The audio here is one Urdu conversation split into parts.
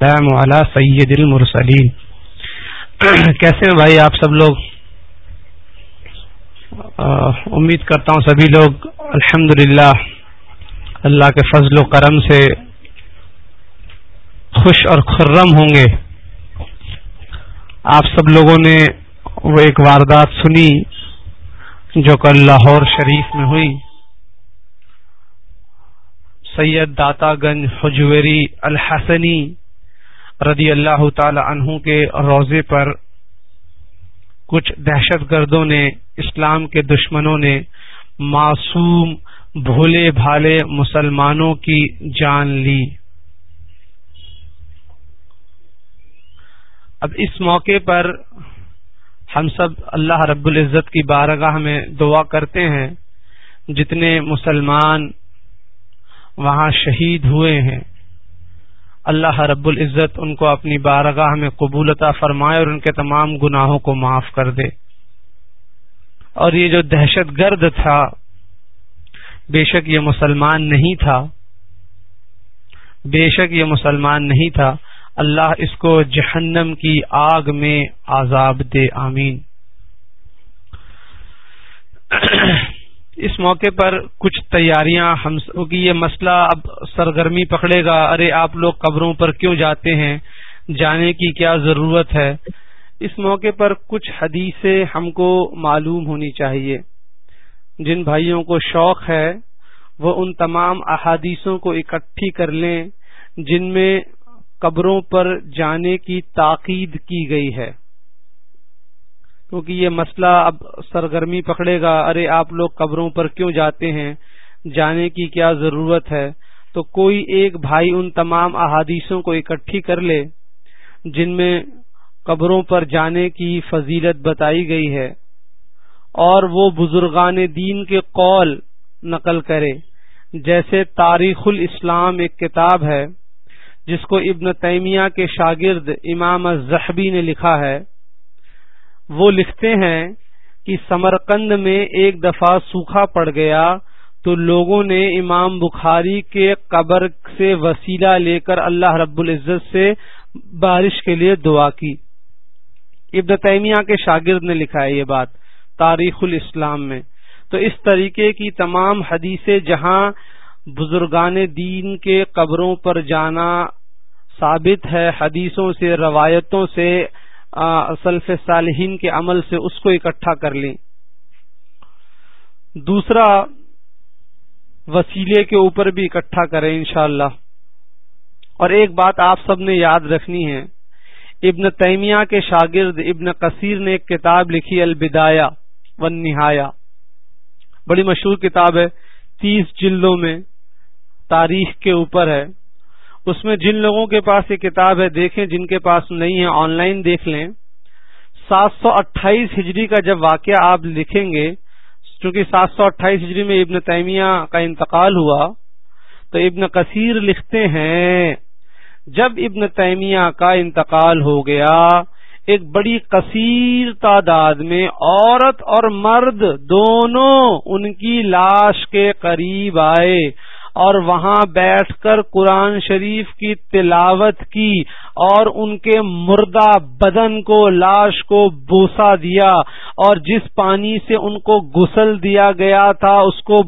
والا سید المرسلین۔ کیسے ہیں بھائی آپ سب لوگ؟ امید کرتا ہوں سبھی لوگ الحمد اللہ کے فضل و کرم سے خوش اور خرم ہوں گے۔ آپ سب لوگوں نے وہ ایک واردات سنی جو کل لاہور شریف میں ہوئی۔ سید داتا گنج حجویری الحسنی رضی اللہ تعالی عنہ کے روزے پر کچھ دہشت گردوں نے، اسلام کے دشمنوں نے معصوم، بھولے بھالے مسلمانوں کی جان لی۔ اب اس موقع پر ہم سب اللہ رب العزت کی بارگاہ میں دعا کرتے ہیں، جتنے مسلمان وہاں شہید ہوئے ہیں۔ اللہ رب العزت ان کو اپنی بارگاہ میں قبولتا فرمائے اور ان کے تمام گناہوں کو معاف کر دے۔ اور یہ جو دہشت گرد تھا، بے شک یہ مسلمان نہیں تھا۔ بے شک یہ مسلمان نہیں تھا۔ اللہ اس کو جہنم کی آگ میں عذاب دے، آمین۔ اس موقع پر کچھ تیاریاں ہم کی یہ مسئلہ اب سرگرمی پکڑے گا، ارے آپ لوگ قبروں پر کیوں جاتے ہیں؟ جانے کی کیا ضرورت ہے؟ اس موقع پر کچھ حدیثیں ہم کو معلوم ہونی چاہیے۔ جن بھائیوں کو شوق ہے، وہ ان تمام احادیثوں کو اکٹھی کر لیں، جن میں قبروں پر جانے کی تاکید کی گئی ہے۔ کیونکہ یہ مسئلہ اب سرگرمی پکڑے گا۔ ارے، آپ لوگ قبروں پر کیوں جاتے ہیں؟ جانے کی کیا ضرورت ہے؟ تو کوئی ایک بھائی ان تمام احادیثوں کو اکٹھی کر لے، جن میں قبروں پر جانے کی فضیلت بتائی گئی ہے، اور وہ بزرگان دین کے قول نقل کرے۔ جیسے تاریخ الاسلام ایک کتاب ہے، جس کو ابن تیمیہ کے شاگرد امام زہبی نے لکھا ہے۔ وہ لکھتے ہیں کہ سمرقند میں ایک دفعہ سوکھا پڑ گیا تو لوگوں نے امام بخاری کے قبر سے وسیلہ لے کر اللہ رب العزت سے بارش کے لیے دعا کی۔ ابن تیمیہ کے شاگرد نے لکھا ہے یہ بات تاریخ الاسلام میں۔ تو اس طریقے کی تمام حدیثیں جہاں بزرگان دین کے قبروں پر جانا ثابت ہے، حدیثوں سے، روایتوں سے سلف صالحین کے عمل سے اس کو اکٹھا کر لیں۔ دوسرا، وسیلے کے اوپر بھی اکٹھا کریں انشاءاللہ۔ اللہ اور ایک بات آپ سب نے یاد رکھنی ہے، ابن تیمیہ کے شاگرد ابن کثیر نے ایک کتاب لکھی البدایا ون نہایا بڑی مشہور کتاب ہے، تیس جلدوں میں تاریخ کے اوپر ہے۔ اس میں جن لوگوں کے پاس یہ کتاب ہے دیکھیں، جن کے پاس نہیں ہے، آن لائن دیکھ لیں۔ سات سو اٹھائیس ہجری کا جب واقعہ آپ لکھیں گے، چونکہ سات سو اٹھائیس ہجری میں ابن تیمیہ کا انتقال ہوا، تو ابن کثیر لکھتے ہیں، جب ابن تیمیہ کا انتقال ہو گیا، ایک بڑی کثیر تعداد میں عورت اور مرد دونوں ان کی لاش کے قریب آئے۔ اور وہاں بیٹھ کر قرآن شریف کی تلاوت کی اور ان کے مردہ بدن کو، لاش کو بوسا دیا اور جس پانی سے ان کو گسل دیا گیا تھا، اس کو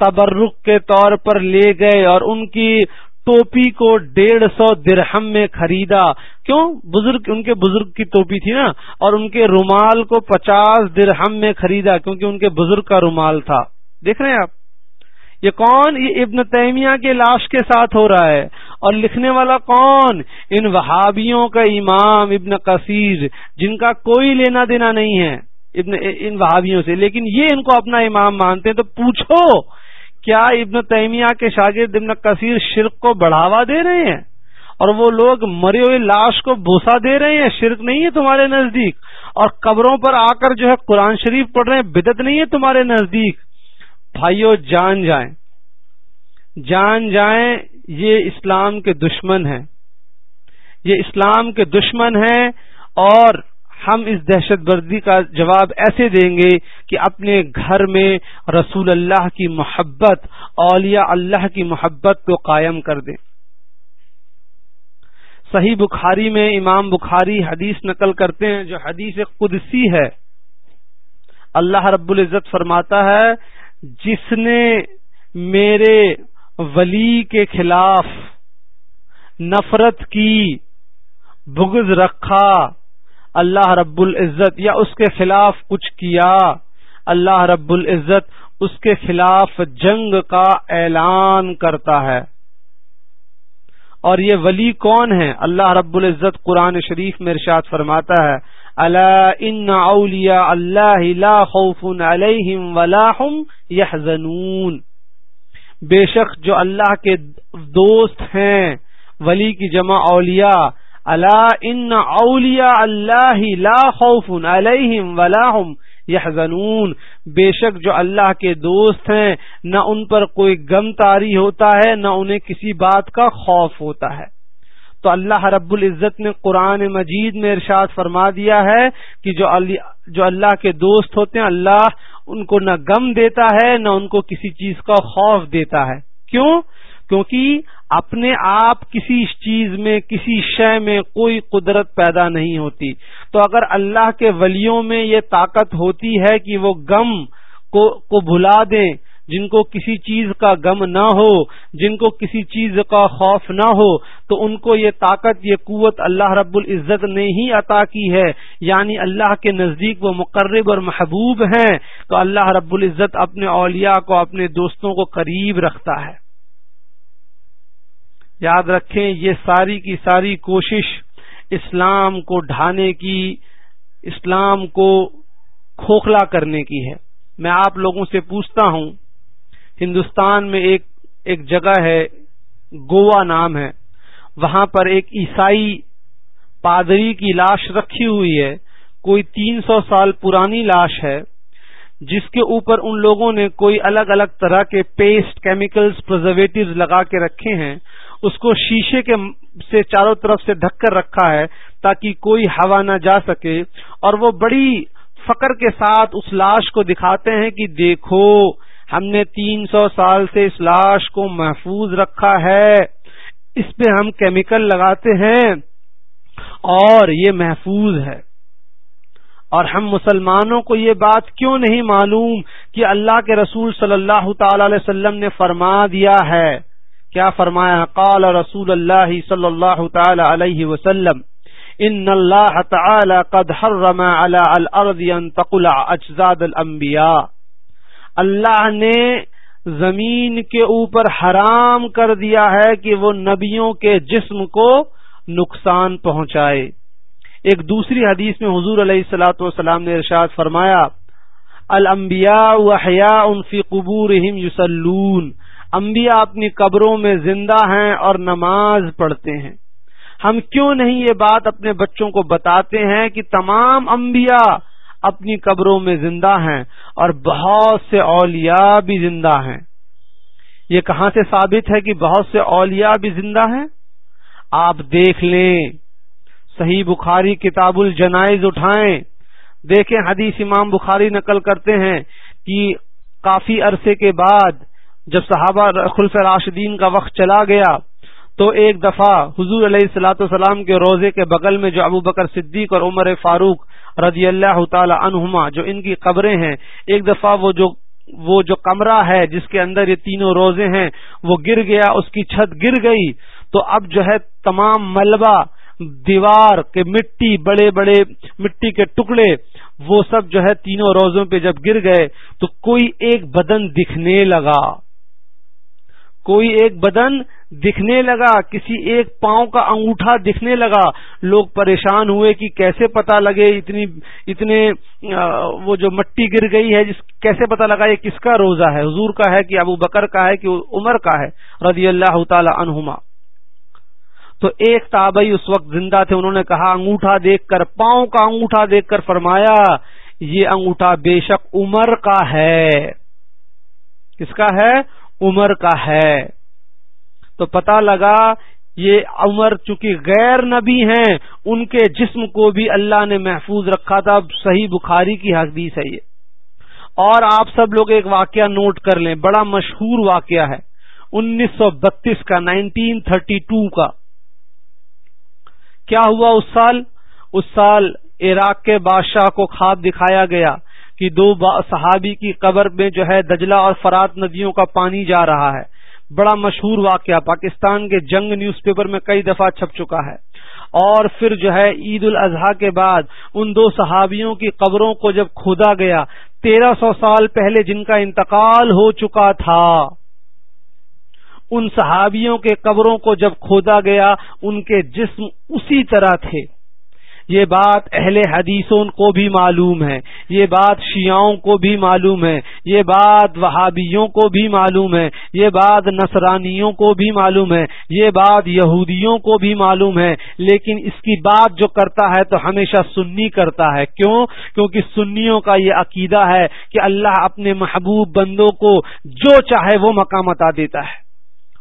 تبرک کے طور پر لے گئے اور ان کی ٹوپی کو ڈیڑھ سو درہم میں خریدا۔ کیوں؟ بزرگ، ان کے بزرگ کی ٹوپی تھی نا، اور ان کے رومال کو پچاس درہم میں خریدا کیونکہ ان کے بزرگ کا رومال تھا۔ دیکھ رہے ہیں آپ؟ یہ کون؟ یہ ابن تیمیہ کے لاش کے ساتھ ہو رہا ہے۔ اور لکھنے والا کون؟ ان وہابیوں کا امام ابن کثیر جن کا کوئی لینا دینا نہیں ہے۔ ابن، ان وہابیوں سے۔ لیکن یہ ان کو اپنا امام مانتے ہیں، تو پوچھو، کیا ابن تیمیہ کے شاگرد ابن کثیر شرک کو بڑھاوا دے رہے ہیں؟ اور وہ لوگ مرے ہوئے لاش کو بوسا دے رہے ہیں؟ شرک نہیں ہے تمہارے نزدیک۔ اور قبروں پر آ کر جو ہے قرآن شریف پڑھ رہے ہیں بدت نہیں ہے تمہارے نزدیک۔ بھائیو، جان جائیں۔ جان جائیں، یہ اسلام کے دشمن ہیں۔ یہ اسلام کے دشمن ہیں اور ہم اس دہشت گردی کا جواب ایسے دیں گے کہ اپنے گھر میں رسول اللہ کی محبت، اولیاء اللہ کی محبت کو قائم کر دیں۔ صحیح بخاری میں امام بخاری حدیث نقل کرتے ہیں، جو حدیث قدسی ہے۔ اللہ رب العزت فرماتا ہے جس نے میرے ولی کے خلاف نفرت کی، بغض رکھا، اللہ رب العزت یا اس کے خلاف کچھ کیا، اللہ رب العزت اس کے خلاف جنگ کا اعلان کرتا ہے۔ اور یہ ولی کون ہے اللہ رب العزت قرآن شریف میں ارشاد فرماتا ہے۔ اللہ ان اولیا اللہ لا خوف علیہم ولا هم يحزنون بے شک جو اللہ کے دوست ہیں، ولی کی جمع اولیاء اللہ ان اولیا اللہ لا خوف علیہم ولا هم یحزنون بے شک جو اللہ کے دوست ہیں، نہ ان پر کوئی غم تاری ہوتا ہے، نہ انہیں کسی بات کا خوف ہوتا ہے۔ تو اللہ رب العزت نے قرآن مجید میں ارشاد فرما دیا ہے کہ جو جو اللہ کے دوست ہوتے ہیں، اللہ ان کو نہ غم دیتا ہے، نہ ان کو کسی چیز کا خوف دیتا ہے۔ کیوں؟ کیونکہ اپنے آپ کسی چیز میں، کسی شے میں کوئی قدرت پیدا نہیں ہوتی۔ تو اگر اللہ کے ولیوں میں یہ طاقت ہوتی ہے کہ وہ غم کو کو بھلا دیں جن کو کسی چیز کا غم نہ ہو، جن کو کسی چیز کا خوف نہ ہو، تو ان کو یہ طاقت، یہ قوت اللہ رب العزت نے ہی عطا کی ہے۔ یعنی اللہ کے نزدیک وہ مقرب اور محبوب ہیں۔ تو اللہ رب العزت اپنے اولیاء کو، اپنے دوستوں کو قریب رکھتا ہے۔ یاد رکھیں، یہ ساری کی ساری کوشش اسلام کو ڈھانے کی، اسلام کو کھوکھلا کرنے کی ہے۔ میں آپ لوگوں سے پوچھتا ہوں ہندوستان میں ایک ایک جگہ ہے، گوا نام ہے۔ وہاں پر ایک عیسائی پادری کی لاش رکھی ہوئی ہے۔ کوئی تین سو سال پرانی لاش ہے۔ جس کے اوپر ان لوگوں نے کوئی الگ الگ طرح کے پیسٹ، کیمیکلز پرزرویٹو لگا کے رکھے ہیں۔ اس کو شیشے کے سے چاروں طرف سے ڈھک کر رکھا ہے تاکہ کوئی ہوا نہ جا سکے۔ اور وہ بڑی فقر کے ساتھ اس لاش کو دکھاتے ہیں کہ دیکھو ہم نے تین سو سال سے اس لاش کو محفوظ رکھا ہے۔ اس پہ ہم کیمیکل لگاتے ہیں اور یہ محفوظ ہے۔ اور ہم مسلمانوں کو یہ بات کیوں نہیں معلوم کہ اللہ کے رسول صلی اللہ تعالی علیہ وسلم نے فرما دیا ہے؟ کیا فرمایا؟ قال رسول اللہ صلی اللہ تعالی علیہ وسلم، ان اللہ تعالی قد حرم على الارض ان تقلع اجزاد الانبیاء. اللہ نے زمین کے اوپر حرام کر دیا ہے کہ وہ نبیوں کے جسم کو نقصان پہنچائے۔ ایک دوسری حدیث میں حضور علیہ السلاۃ والسلام نے ارشاد فرمایا، الانبیاء وحیاء فی قبورہم یسلون انبیاء اپنی قبروں میں زندہ ہیں اور نماز پڑھتے ہیں۔ ہم کیوں نہیں یہ بات اپنے بچوں کو بتاتے ہیں کہ تمام انبیاء اپنی قبروں میں زندہ ہیں اور بہت سے اولیاء بھی زندہ ہیں۔ یہ کہاں سے ثابت ہے کہ بہت سے اولیاء بھی زندہ ہیں؟ آپ دیکھ لیں۔ صحیح بخاری کتاب الجنائز اٹھائیں۔ دیکھیں حدیث امام بخاری نقل کرتے ہیں کہ کافی عرصے کے بعد جب صحابہ خلف راشدین کا وقت چلا گیا تو ایک دفعہ حضور علیہ السلاۃ والسلام کے روزے کے بغل میں جو ابو بکر صدیق اور عمر فاروق رضی اللہ تعالی عنہما، جو ان کی قبریں ہیں، ایک دفعہ وہ جو وہ جو کمرہ ہے، جس کے اندر یہ تینوں روزے ہیں، وہ گر گیا، اس کی چھت گر گئی۔ تو اب جو ہے تمام ملبہ، دیوار کے مٹی، بڑے بڑے مٹی کے ٹکڑے، وہ سب جو ہے تینوں روزوں پہ جب گر گئے، تو کوئی ایک بدن دکھنے لگا۔ کوئی ایک بدن دکھنے لگا، کسی ایک پاؤں کا انگوٹھا دکھنے لگا۔ لوگ پریشان ہوئے کہ کیسے پتا لگے اتنی، اتنے وہ جو مٹی گر گئی ہے، جس، کیسے پتا لگا یہ کس کا روزہ ہے؟ حضور کا ہے کہ ابو بکر کا ہے کہ عمر کا ہے؟ رضی اللہ تعالی عنہما۔ تو ایک تابعی اس وقت زندہ تھے، انہوں نے کہا، انگوٹھا دیکھ کر، پاؤں کا انگوٹھا دیکھ کر فرمایا، یہ انگوٹھا بے شک عمر کا ہے۔ کس کا ہے؟ عمر کا ہے۔ تو پتا لگا یہ عمر چونکہ غیر نبی ہیں، ان کے جسم کو بھی اللہ نے محفوظ رکھا تھا۔ صحیح بخاری کی حدیث ہے یہ۔ اور آپ سب لوگ ایک واقعہ نوٹ کر لیں، بڑا مشہور واقعہ ہے۔ انیس سو بتیس کا، نائنٹین تھرٹی ٹو کا۔ کیا ہوا اس سال؟ اس سال عراق کے بادشاہ کو خواب دکھایا گیا۔ کہ دو صحابی کی قبر میں جو ہے دجلہ اور فرات ندیوں کا پانی جا رہا ہے۔ بڑا مشہور واقعہ، پاکستان کے جنگ نیوز پیپر میں کئی دفعہ چھپ چکا ہے۔ اور پھر جو ہے عید الاضحیٰ کے بعد ان دو صحابیوں کی قبروں کو جب کھودا گیا، تیرہ سو سال پہلے جن کا انتقال ہو چکا تھا، ان صحابیوں کے قبروں کو جب کھودا گیا، ان کے جسم اسی طرح تھے۔ یہ بات اہل حدیثوں کو بھی معلوم ہے، یہ بات شیعوں کو بھی معلوم ہے، یہ بات وہابیوں کو بھی معلوم ہے، یہ بات نصرانیوں کو بھی معلوم ہے، یہ بات یہودیوں کو بھی معلوم ہے، لیکن اس کی بات جو کرتا ہے تو ہمیشہ سنی کرتا ہے۔ کیوں؟ کیونکہ سنیوں کا یہ عقیدہ ہے کہ اللہ اپنے محبوب بندوں کو جو چاہے وہ مقام عطا دیتا ہے۔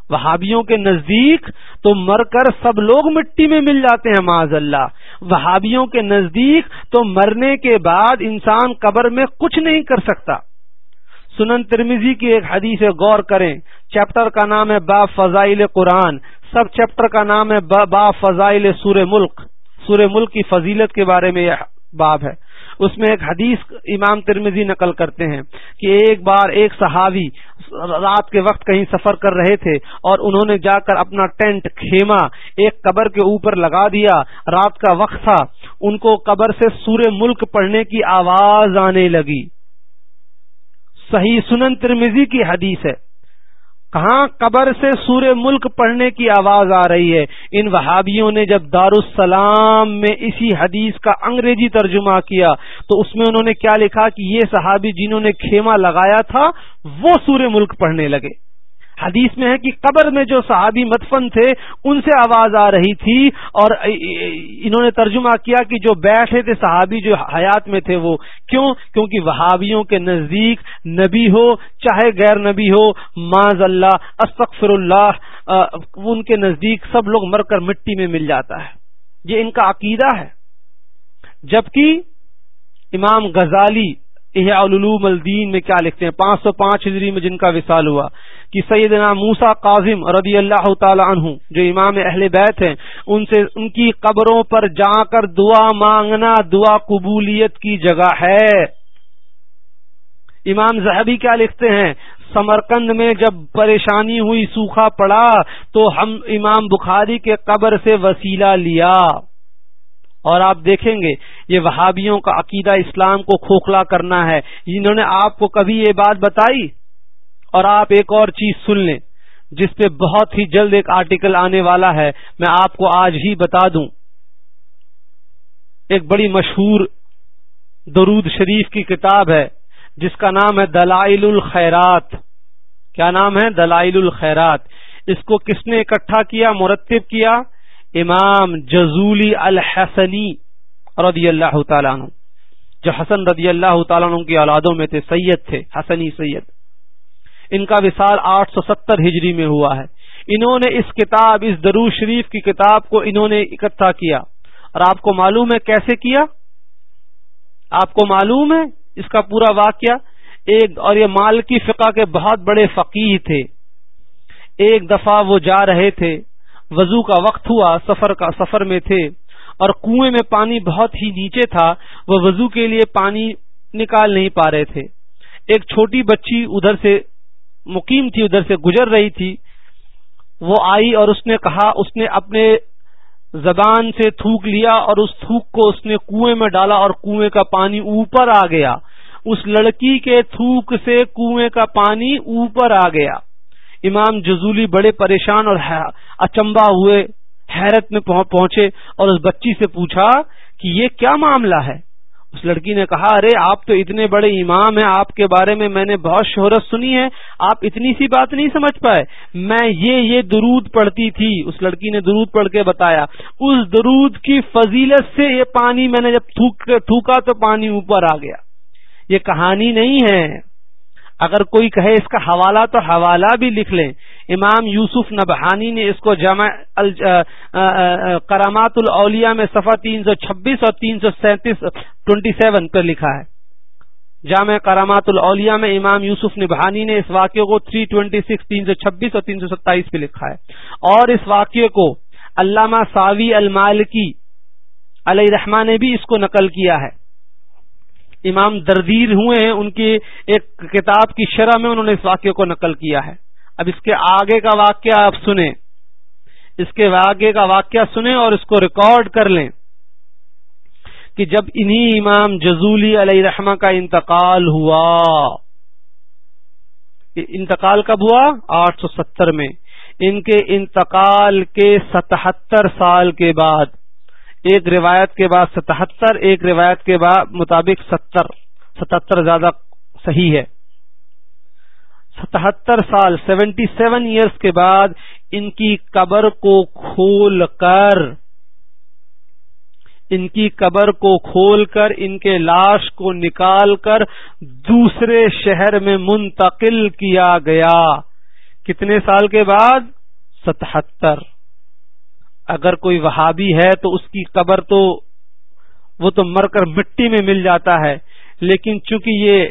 وہابیوں کے نزدیک تو مر کر سب لوگ مٹی میں مل جاتے ہیں معاذ اللہ۔ وہابیوں کے نزدیک تو مرنے کے بعد انسان قبر میں کچھ نہیں کر سکتا۔ سنن ترمیزی کی ایک حدیث غور کریں۔ چیپٹر کا نام ہے با فضائل قرآن۔ سب چیپٹر کا نام ہے با فضائل سور ملک۔ سور ملک کی فضیلت کے بارے میں یہ باب ہے۔ اس میں ایک حدیث امام ترمیزی نقل کرتے ہیں کہ ایک بار ایک صحابی رات کے وقت کہیں سفر کر رہے تھے اور انہوں نے جا کر اپنا ٹینٹ خیمہ ایک قبر کے اوپر لگا دیا، رات کا وقت تھا، ان کو قبر سے سورہ ملک پڑھنے کی آواز آنے لگی۔ صحیح سنن ترمیزی کی حدیث ہے۔ کہاں قبر سے سورہ ملک پڑھنے کی آواز آ رہی ہے؟ ان وہابیوں نے جب دارالسلام میں اسی حدیث کا انگریزی ترجمہ کیا، تو اس میں انہوں نے کیا لکھا کہ یہ صحابی جنہوں نے کھیما لگایا تھا، وہ سورہ ملک پڑھنے لگے۔ حدیث میں ہے کہ قبر میں جو صحابی مدفن تھے، ان سے آواز آ رہی تھی اور انہوں نے ترجمہ کیا کہ جو بیٹھے تھے صحابی جو حیات میں تھے وہ کیوں؟ کیونکہ وہابیوں کے نزدیک نبی ہو، چاہے غیر نبی ہو معذ اللہ استغفر اللہ ان کے نزدیک سب لوگ مر کر مٹی میں مل جاتا ہے۔ یہ ان کا عقیدہ ہے۔ جبکہ امام غزالی علوم الدین میں کیا لکھتے ہیں؟ پانچ سو پانچ ہجری میں جن کا وصال ہوا۔ کہ سیدنا موسا کاظم رضی اللہ تعالی عنہ، جو امام اہل بیت ہیں، ان سے ان کی قبروں پر جا کر دعا مانگنا، دعا قبولیت کی جگہ ہے۔ امام زہبی کیا لکھتے ہیں؟ سمرکند میں جب پریشانی ہوئی، سوکھا پڑا، تو ہم امام بخاری کے قبر سے وسیلہ لیا۔ اور آپ دیکھیں گے، یہ وہابیوں کا عقیدہ اسلام کو کھوکھلا کرنا ہے۔ انہوں نے آپ کو کبھی یہ بات بتائی؟ اور آپ ایک اور چیز سن لیں، جس پہ بہت ہی جلد ایک آرٹیکل آنے والا ہے، میں آپ کو آج ہی بتا دوں۔ ایک بڑی مشہور درود شریف کی کتاب ہے، جس کا نام ہے دلائل الخیرات۔ کیا نام ہے؟ دلائل الخیرات۔ اس کو کس نے اکٹھا کیا، مرتب کیا؟ امام جزولی الحسنی رضی اللہ تعالیٰ عنہ۔ جو حسن رضی اللہ تعالیٰ عنہ کی اولادوں میں تھے، سید تھے، حسنی سید۔ ان کا وصال آٹھ سو ستر ہجری میں ہوا ہے۔ انہوں نے اس کتاب، اس درو شریف کی کتاب کو انہوں نے اکٹھا کیا۔ اور آپ کو معلوم ہے کیسے کیا؟ آپ کو معلوم ہے اس کا پورا واقعہ؟ ایک، اور یہ مال کی فقہ کے بہت بڑے فقیر تھے۔ ایک دفعہ وہ جا رہے تھے۔ وضو کا وقت ہوا، سفر کا، سفر میں تھے۔ اور کنویں میں پانی بہت ہی نیچے تھا، وہ وضو کے لیے پانی نکال نہیں پا رہے تھے۔ ایک چھوٹی بچی ادھر سے، مقیم تھی، ادھر سے گزر رہی تھی۔ وہ آئی اور اس نے کہا، اس نے اپنے زبان سے تھوک لیا اور اس تھوک کو اس نے کنویں میں ڈالا اور کنویں کا پانی اوپر آ گیا۔ اس لڑکی کے تھوک سے کنویں کا پانی اوپر آ گیا۔ امام جزولی بڑے پریشان اور اچمبا ہوئے، حیرت میں پہنچے اور اس بچی سے پوچھا کہ یہ کیا معاملہ ہے؟ اس لڑکی نے کہا، ارے، آپ تو اتنے بڑے امام ہیں، آپ کے بارے میں میں نے بہت شہرت سنی ہے، آپ اتنی سی بات نہیں سمجھ پائے۔ میں یہ یہ درود پڑھتی تھی۔ اس لڑکی نے درود پڑھ کے بتایا، اس درود کی فضیلت سے یہ پانی میں نے جب تھوکا تو پانی اوپر آ گیا۔ یہ کہانی نہیں ہے۔ اگر کوئی کہے اس کا حوالہ تو حوالہ بھی لکھ لیں۔ امام یوسف نبہانی نے اس کو جمع کرامات الاولیاء میں صفحہ تین سو چھبیس اور تین سو سینتیس ٹوینٹی سیون پر لکھا ہے۔ جامع کرامات الاولیاء میں امام یوسف نبہانی نے اس واقعے کو تھری ٹوینٹی سکس تین سو چھبیس اور تین سو ستائیس پہ لکھا ہے۔ اور اس واقعے کو علامہ ساوی المالکی علیہ رحمان نے بھی اس کو نقل کیا ہے۔ امام دردیر ہوئے ہیں، ان کی ایک کتاب کی شرح میں انہوں نے اس واقعے کو نقل کیا ہے۔ اب اس کے آگے کا واقعہ آپ سنیں۔ اس کے آگے کا واقعہ سنیں اور اس کو ریکارڈ کر لیں کہ جب انہی امام جزولی علیہ رحمہ کا انتقال ہوا انتقال کب ہوا؟ آٹھ سو ستر میں۔ ان کے انتقال کے ستہتر سال کے بعد، ایک روایت کے بعد ستہتر، ایک روایت کے بعد مطابق ستر۔ ستہتر زیادہ صحیح ہے۔ ستہتر سال، سیونٹی سیون ایئرس کے بعد ان کی قبر کو کھول کر، ان کی قبر کو کھول کر، ان کے لاش کو نکال کر دوسرے شہر میں منتقل کیا گیا۔ کتنے سال کے بعد؟ ستہتر۔ اگر کوئی وہابی ہے تو اس کی قبر تو، وہ تو مر کر مٹی میں مل جاتا ہے۔ لیکن چونکہ یہ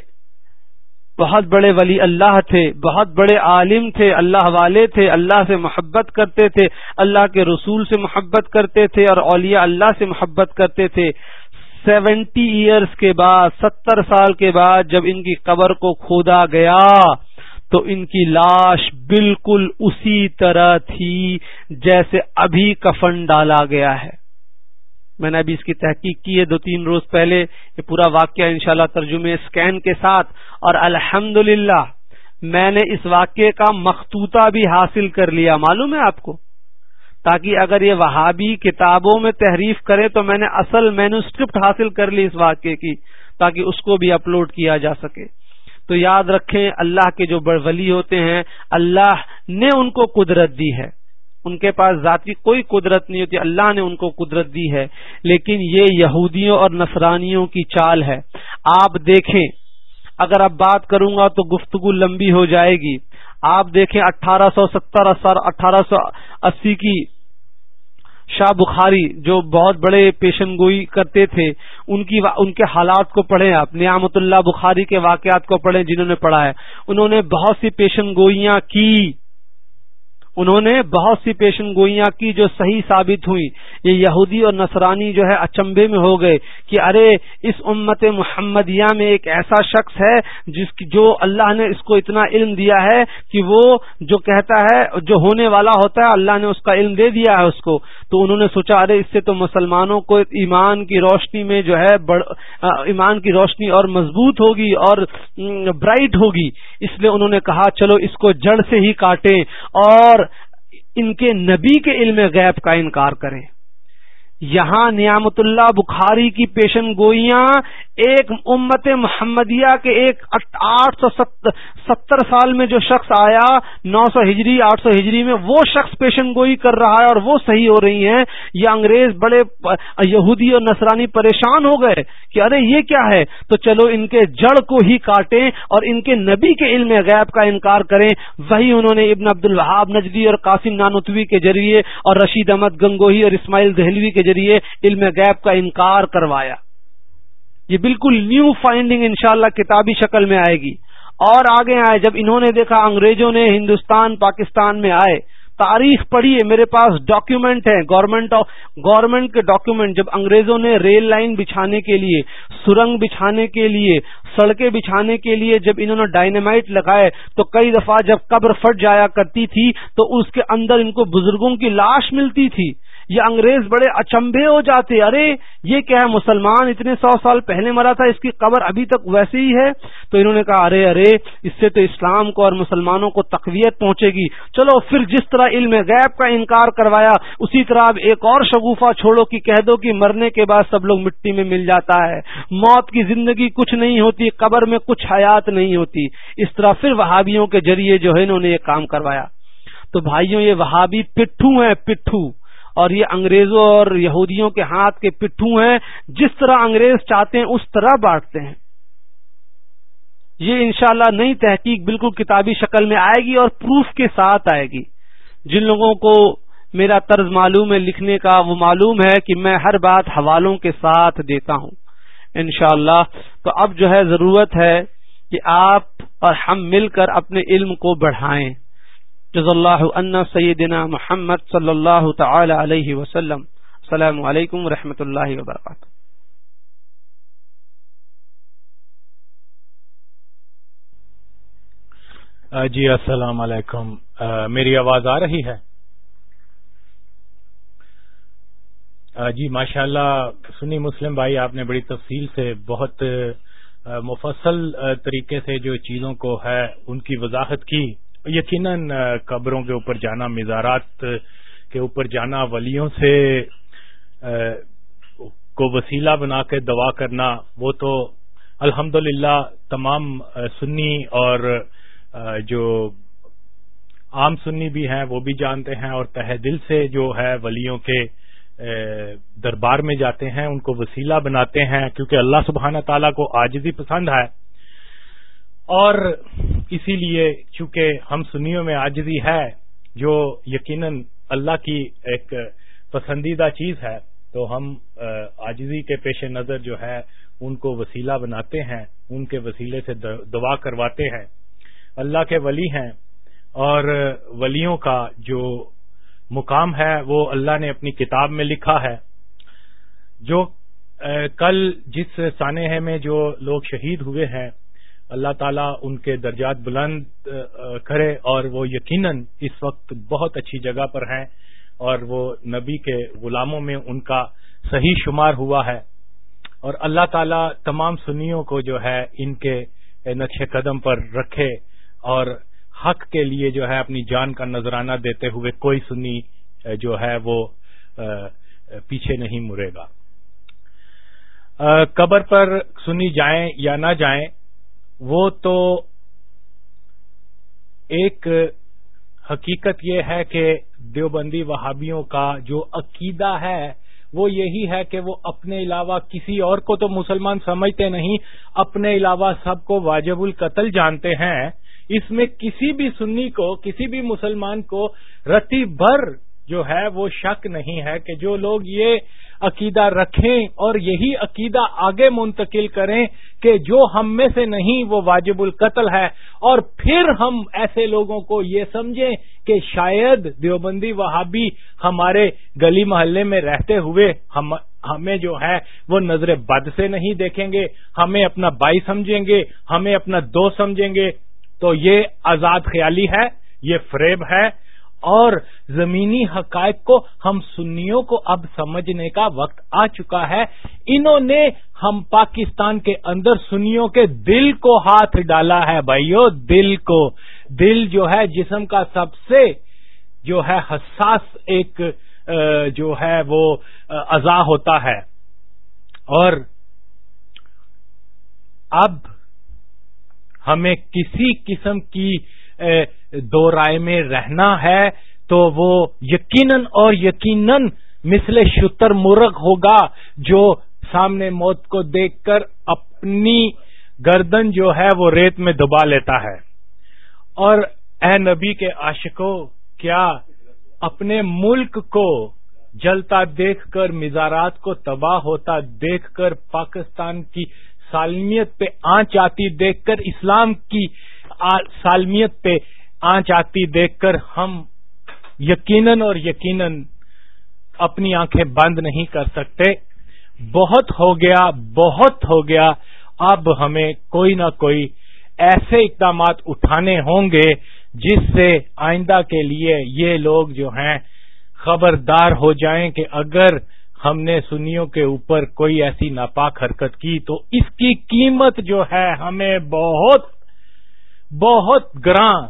بہت بڑے ولی اللہ تھے، بہت بڑے عالم تھے، اللہ والے تھے، اللہ سے محبت کرتے تھے، اللہ کے رسول سے محبت کرتے تھے اور اولیاء اللہ سے محبت کرتے تھے۔ سیونٹی ایئرس کے بعد، ستر سال کے بعد جب ان کی قبر کو کھودا گیا، تو ان کی لاش بالکل اسی طرح تھی جیسے ابھی کفن ڈالا گیا ہے۔ میں نے ابھی اس کی تحقیق کی ہے دو تین روز پہلے یہ پورا واقعہ انشاءاللہ ترجمے اسکین کے ساتھ اور الحمد میں نے اس واقعے کا مختوطہ بھی حاصل کر لیا معلوم ہے آپ کو تاکہ اگر یہ وہابی کتابوں میں تحریف کرے تو میں نے اصل مینوسکرپٹ حاصل کر لی اس واقعے کی تاکہ اس کو بھی اپلوڈ کیا جا سکے تو یاد رکھیں اللہ کے جو ولی ہوتے ہیں اللہ نے ان کو قدرت دی ہے ان کے پاس ذاتی کوئی قدرت نہیں ہوتی، اللہ نے ان کو قدرت دی ہے۔ لیکن یہ یہودیوں اور نصرانیوں کی چال ہے۔ آپ دیکھیں، اگر اب بات کروں گا تو گفتگو لمبی ہو جائے گی۔ آپ دیکھیں، اٹھارہ سو ستر اٹھارہ سو اسی کی شاہ بخاری جو بہت بڑے پیشن گوئی کرتے تھے، ان کی ان کے حالات کو پڑھیں آپ۔ نعمت اللہ بخاری کے واقعات کو پڑھیں، جنہوں نے پڑھا ہے۔ انہوں نے بہت سی پیشن گوئیاں کی۔ انہوں نے بہت سی پیشن گوئیاں کی جو صحیح ثابت ہوئی یہ یہودی اور نصرانی جو ہے اچمبے میں ہو گئے کہ ارے، اس امت محمدیہ میں ایک ایسا شخص ہے جس کی جو اللہ نے اس کو اتنا علم دیا ہے کہ وہ جو کہتا ہے، جو ہونے والا ہوتا ہے، اللہ نے اس کا علم دے دیا ہے اس کو۔ تو انہوں نے سوچا، ارے، اس سے تو مسلمانوں کو ایمان کی روشنی میں جو ہے ایمان کی روشنی اور مضبوط ہوگی اور برائٹ ہوگی۔ اس لیے انہوں نے کہا، چلو اس کو جڑ سے ہی کاٹیں۔ اور ان کے نبی کے علم غیب کا انکار کریں۔ یہاں نعمت اللہ بخاری کی پیشن گوئیاں ایک امت محمدیہ کے ایک آٹھ سو ستر سال میں جو شخص آیا، نو سو ہجری، آٹھ سو ہجری میں، وہ شخص پیشن گوئی کر رہا ہے اور وہ صحیح ہو رہی ہیں۔ یہ انگریز بڑے یہودی اور نصرانی پریشان ہو گئے کہ ارے یہ کیا ہے؟ تو چلو ان کے جڑ کو ہی کاٹیں اور ان کے نبی کے علم غیب کا انکار کریں۔ وہی انہوں نے ابن عبد الوہاب نجدی اور قاسم نانوتوی کے ذریعے اور رشید احمد گنگوہی اور اسماعیل دہلوی کے ذریعے علم غیب کا انکار کروایا۔ یہ بالکل نیو فائنڈنگ انشاءاللہ کتابی شکل میں آئے گی۔ اور آگے آئے، جب انہوں نے دیکھا انگریزوں نے ہندوستان، پاکستان میں آئے، تاریخ پڑھی ہے میرے پاس ڈاکیومنٹ ہے گورنمنٹ گورنمنٹ کے ڈاکیومنٹ۔ جب انگریزوں نے ریل لائن بچھانے کے لیے، سرنگ بچھانے کے لیے، سڑکیں بچھانے کے لیے جب انہوں نے ڈائنامائٹ لگائے، تو کئی دفعہ جب قبر پھٹ جایا کرتی تھی، تو اس کے اندر ان کو بزرگوں کی لاش ملتی تھی۔ یہ انگریز بڑے اچمبے ہو جاتے، ارے، یہ کیا ہے، مسلمان اتنے سو سال پہلے مرا تھا، اس کی قبر ابھی تک ویسے ہی ہے؟ تو انہوں نے کہا، ارے ارے، اس سے تو اسلام کو اور مسلمانوں کو تقویت پہنچے گی۔ چلو، پھر جس طرح علم غیب کا انکار کروایا، اسی طرح اب ایک اور شگوفہ چھوڑو کہ کہہ دو کہ مرنے کے بعد سب لوگ مٹی میں مل جاتا ہے۔ موت کی زندگی کچھ نہیں ہوتی، قبر میں کچھ حیات نہیں ہوتی۔ اس طرح پھر وہابیوں کے ذریعے جو ہے انہوں نے یہ کام کروایا۔ تو بھائیوں، یہ وہابی پٹھو ہیں، پٹھو۔ اور یہ انگریزوں اور یہودیوں کے ہاتھ کے پٹھو ہیں، جس طرح انگریز چاہتے ہیں، اس طرح بانٹتے ہیں۔ یہ انشاءاللہ نئی تحقیق بالکل کتابی شکل میں آئے گی اور پروف کے ساتھ آئے گی۔ جن لوگوں کو میرا طرز معلوم ہے، لکھنے کا وہ معلوم ہے کہ میں ہر بات حوالوں کے ساتھ دیتا ہوں۔ انشاءاللہ تو اب جو ہے، ضرورت ہے کہ آپ اور ہم مل کر اپنے علم کو بڑھائیں۔ جز اللہ عنا سیدنا محمد صلی اللہ تعالی علیہ وسلم. السلام علیکم ورحمۃ اللہ وبرکاتہ جی السلام علیکم. میری آواز آ رہی ہے؟ جی ماشاء اللہ سنی مسلم بھائی، آپ نے بڑی تفصیل سے بہت مفصل طریقے سے جو چیزوں کو ہے، ان کی وضاحت کی۔ یقیناً قبروں کے اوپر جانا، مزارات کے اوپر جانا، ولیوں سے کو وسیلہ بنا کے دعا کرنا، وہ تو الحمد تمام سنی اور جو عام سنی بھی ہیں، وہ بھی جانتے ہیں اور تہ دل سے جو ہے ولیوں کے دربار میں جاتے ہیں، ان کو وسیلہ بناتے ہیں، کیونکہ اللہ سبحانہ تعالیٰ کو آجزی پسند ہے۔ اور اسی لیے چونکہ ہم سنیوں میں آجزی ہے، جو یقیناً اللہ کی ایک پسندیدہ چیز ہے، تو ہم آجزی کے پیش نظر جو ہے، ان کو وسیلہ بناتے ہیں، ان کے وسیلے سے دعا کرواتے ہیں۔ اللہ کے ولی ہیں اور ولیوں کا جو مقام ہے، وہ اللہ نے اپنی کتاب میں لکھا ہے۔ جو کل جس سانحے میں جو لوگ شہید ہوئے ہیں اللہ تعالیٰ ان کے درجات بلند کرے اور وہ یقیناً اس وقت بہت اچھی جگہ پر ہیں اور وہ نبی کے غلاموں میں ان کا صحیح شمار ہوا ہے۔ اور اللہ تعالیٰ تمام سنیوں کو جو ہے ان کے نقش قدم پر رکھے اور حق کے لیے جو ہے اپنی جان کا نذرانہ دیتے ہوئے کوئی سنی جو ہے وہ پیچھے نہیں مرے گا۔ قبر پر سنی جائیں یا نہ جائیں وہ تو ایک حقیقت یہ ہے کہ دیوبندی وہابیوں کا جو عقیدہ ہے، وہ یہی ہے کہ وہ اپنے علاوہ کسی اور کو تو مسلمان سمجھتے نہیں، اپنے علاوہ سب کو واجب القتل جانتے ہیں۔ اس میں کسی بھی سنی کو، کسی بھی مسلمان کو رتی بھر جو ہے وہ شک نہیں ہے کہ جو لوگ یہ عقیدہ رکھیں اور یہی عقیدہ آگے منتقل کریں کہ جو ہم میں سے نہیں، وہ واجب القتل ہے۔ اور پھر ہم ایسے لوگوں کو یہ سمجھیں کہ شاید دیوبندی وہابی ہمارے گلی محلے میں رہتے ہوئے ہم، ہمیں جو ہے وہ نظر بد سے نہیں دیکھیں گے۔ ہمیں اپنا بائی سمجھیں گے، ہمیں اپنا دوست سمجھیں گے۔ تو یہ آزاد خیالی ہے، یہ فریب ہے۔ اور زمینی حقائق کو ہم سنیوں کو اب سمجھنے کا وقت آ چکا ہے۔ انہوں نے ہم پاکستان کے اندر سنیوں کے دل کو ہاتھ ڈالا ہے۔ بھائیو، دل کو۔ دل جو ہے جسم کا سب سے جو ہے حساس ایک جو ہے وہ ازا ہوتا ہے۔ اور اب ہمیں کسی قسم کی دو رائے میں رہنا ہے، تو وہ یقیناً اور یقیناً مثل شتر مرغ ہوگا، جو سامنے موت کو دیکھ کر اپنی گردن جو ہے وہ ریت میں دبا لیتا ہے۔ اور اے نبی کے عاشقوں کیا اپنے ملک کو جلتا دیکھ کر، مزارات کو تباہ ہوتا دیکھ کر، پاکستان کی سالمیت پہ آنچ آتی دیکھ کر، اسلام کی سالمیت پہ آنچ آتی دیکھ کر ہم یقیناً اور یقیناً اپنی آنکھیں بند نہیں کر سکتے۔ بہت ہو گیا، بہت ہو گیا۔ اب ہمیں کوئی نہ کوئی ایسے اقدامات اٹھانے ہوں گے جس سے آئندہ کے لیے یہ لوگ جو ہیں خبردار ہو جائیں کہ اگر ہم نے سنیوں کے اوپر کوئی ایسی ناپاک حرکت کی تو اس کی قیمت جو ہے ہمیں بہت بہت گراں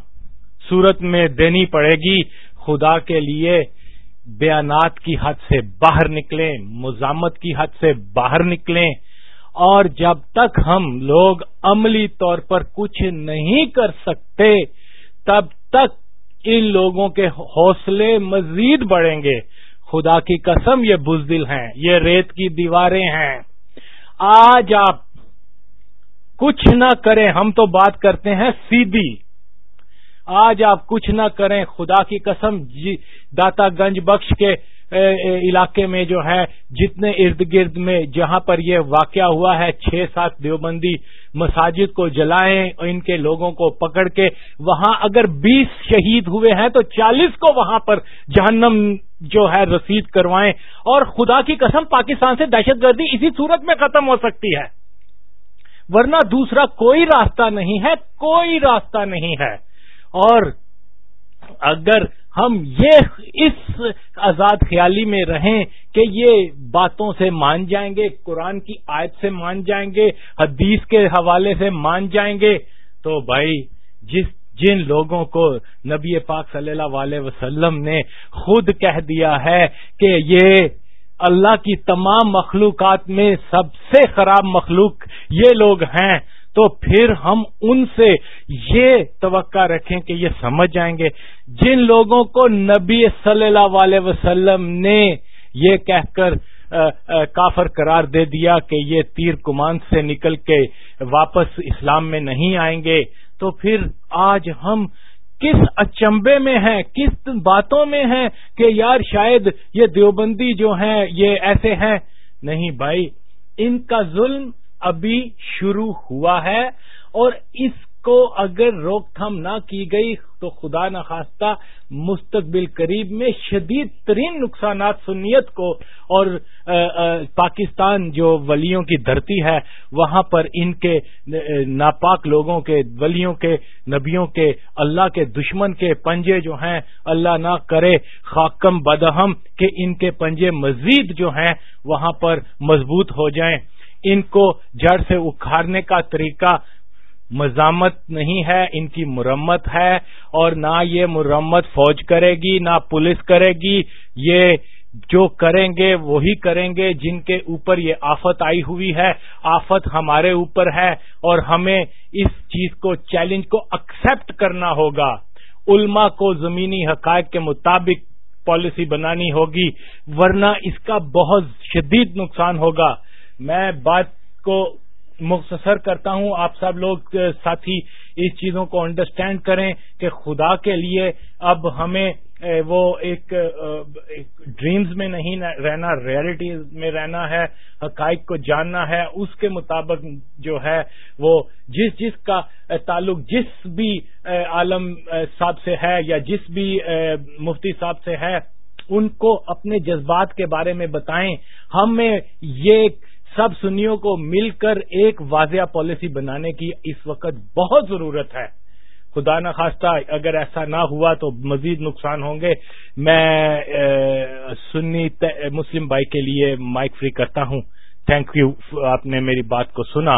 صورت میں دینی پڑے گی۔ خدا کے لیے بیانات کی حد سے باہر نکلیں مزامت کی حد سے باہر نکلیں۔ اور جب تک ہم لوگ عملی طور پر کچھ نہیں کر سکتے، تب تک ان لوگوں کے حوصلے مزید بڑھیں گے۔ خدا کی قسم، یہ بزدل ہیں، یہ ریت کی دیواریں ہیں۔ آج آپ کچھ نہ کریں، ہم تو بات کرتے ہیں سیدھی۔ آج آپ کچھ نہ کریں، خدا کی قسم جی داتا گنج بخش کے علاقے میں جو ہے، جتنے ارد گرد میں جہاں پر یہ واقعہ ہوا ہے، چھ سات دیوبندی مساجد کو جلائیں، ان کے لوگوں کو پکڑ کے، وہاں اگر بیس شہید ہوئے ہیں تو چالیس کو وہاں پر جہنم جو ہے رسید کروائیں۔ اور خدا کی قسم، پاکستان سے دہشت گردی اسی صورت میں ختم ہو سکتی ہے۔ ورنہ دوسرا کوئی راستہ نہیں ہے، کوئی راستہ نہیں ہے۔ اور اگر ہم یہ اس آزاد خیالی میں رہیں کہ یہ باتوں سے مان جائیں گے، قرآن کی آیت سے مان جائیں گے، حدیث کے حوالے سے مان جائیں گے، تو بھائی، جس جن لوگوں کو نبی پاک صلی اللہ علیہ وسلم نے خود کہہ دیا ہے کہ یہ اللہ کی تمام مخلوقات میں سب سے خراب مخلوق یہ لوگ ہیں، تو پھر ہم ان سے یہ توقع رکھیں کہ یہ سمجھ جائیں گے۔ جن لوگوں کو نبی صلی اللہ علیہ وسلم نے یہ کہہ کر کافر قرار دے دیا کہ یہ تیر کمان سے نکل کے واپس اسلام میں نہیں آئیں گے، تو پھر آج ہم کس اچمبے میں ہیں، کس باتوں میں ہیں کہ یار شاید یہ دیوبندی جو ہیں، یہ ایسے ہیں؟ نہیں بھائی، ان کا ظلم ابھی شروع ہوا ہے اور اس کو اگر روک تھام نہ کی گئی تو خدا نخواستہ مستقبل قریب میں شدید ترین نقصانات سنیت کو اور پاکستان جو ولیوں کی دھرتی ہے، وہاں پر ان کے ناپاک لوگوں کے، ولیوں کے، نبیوں کے، اللہ کے دشمن کے پنجے جو ہیں، اللہ نہ کرے خاکم بدہم کہ ان کے پنجے مزید جو ہیں وہاں پر مضبوط ہو جائیں۔ ان کو جڑ سے اکھاڑنے کا طریقہ مزامت نہیں ہے، ان کی مرمت ہے اور نہ یہ مرمت فوج کرے گی، نہ پولیس کرے گی، یہ جو کریں گے وہی کریں گے جن کے اوپر یہ آفت آئی ہوئی ہے۔ آفت ہمارے اوپر ہے اور ہمیں اس چیز کو، چیلنج کو ایکسپٹ کرنا ہوگا۔ علماء کو زمینی حقائق کے مطابق پالیسی بنانی ہوگی، ورنہ اس کا بہت شدید نقصان ہوگا۔ میں بات کو مختصر کرتا ہوں۔ آپ سب لوگ، ساتھی، اس چیزوں کو انڈرسٹینڈ کریں کہ خدا کے لیے اب ہمیں وہ ایک ڈریمز میں نہیں رہنا ریالٹیز میں رہنا ہے، حقائق کو جاننا ہے۔ اس کے مطابق جو ہے، وہ جس جس کا تعلق جس بھی عالم صاحب سے ہے یا جس بھی مفتی صاحب سے ہے، ان کو اپنے جذبات کے بارے میں بتائیں۔ ہمیں یہ سب سنیوں کو مل کر ایک واضح پالیسی بنانے کی اس وقت بہت ضرورت ہے۔ خدا نخواستہ، اگر ایسا نہ ہوا تو مزید نقصان ہوں گے۔ میں سنی مسلم بھائی کے لیے مائک فری کرتا ہوں۔ تھینک یو آپ نے میری بات کو سنا۔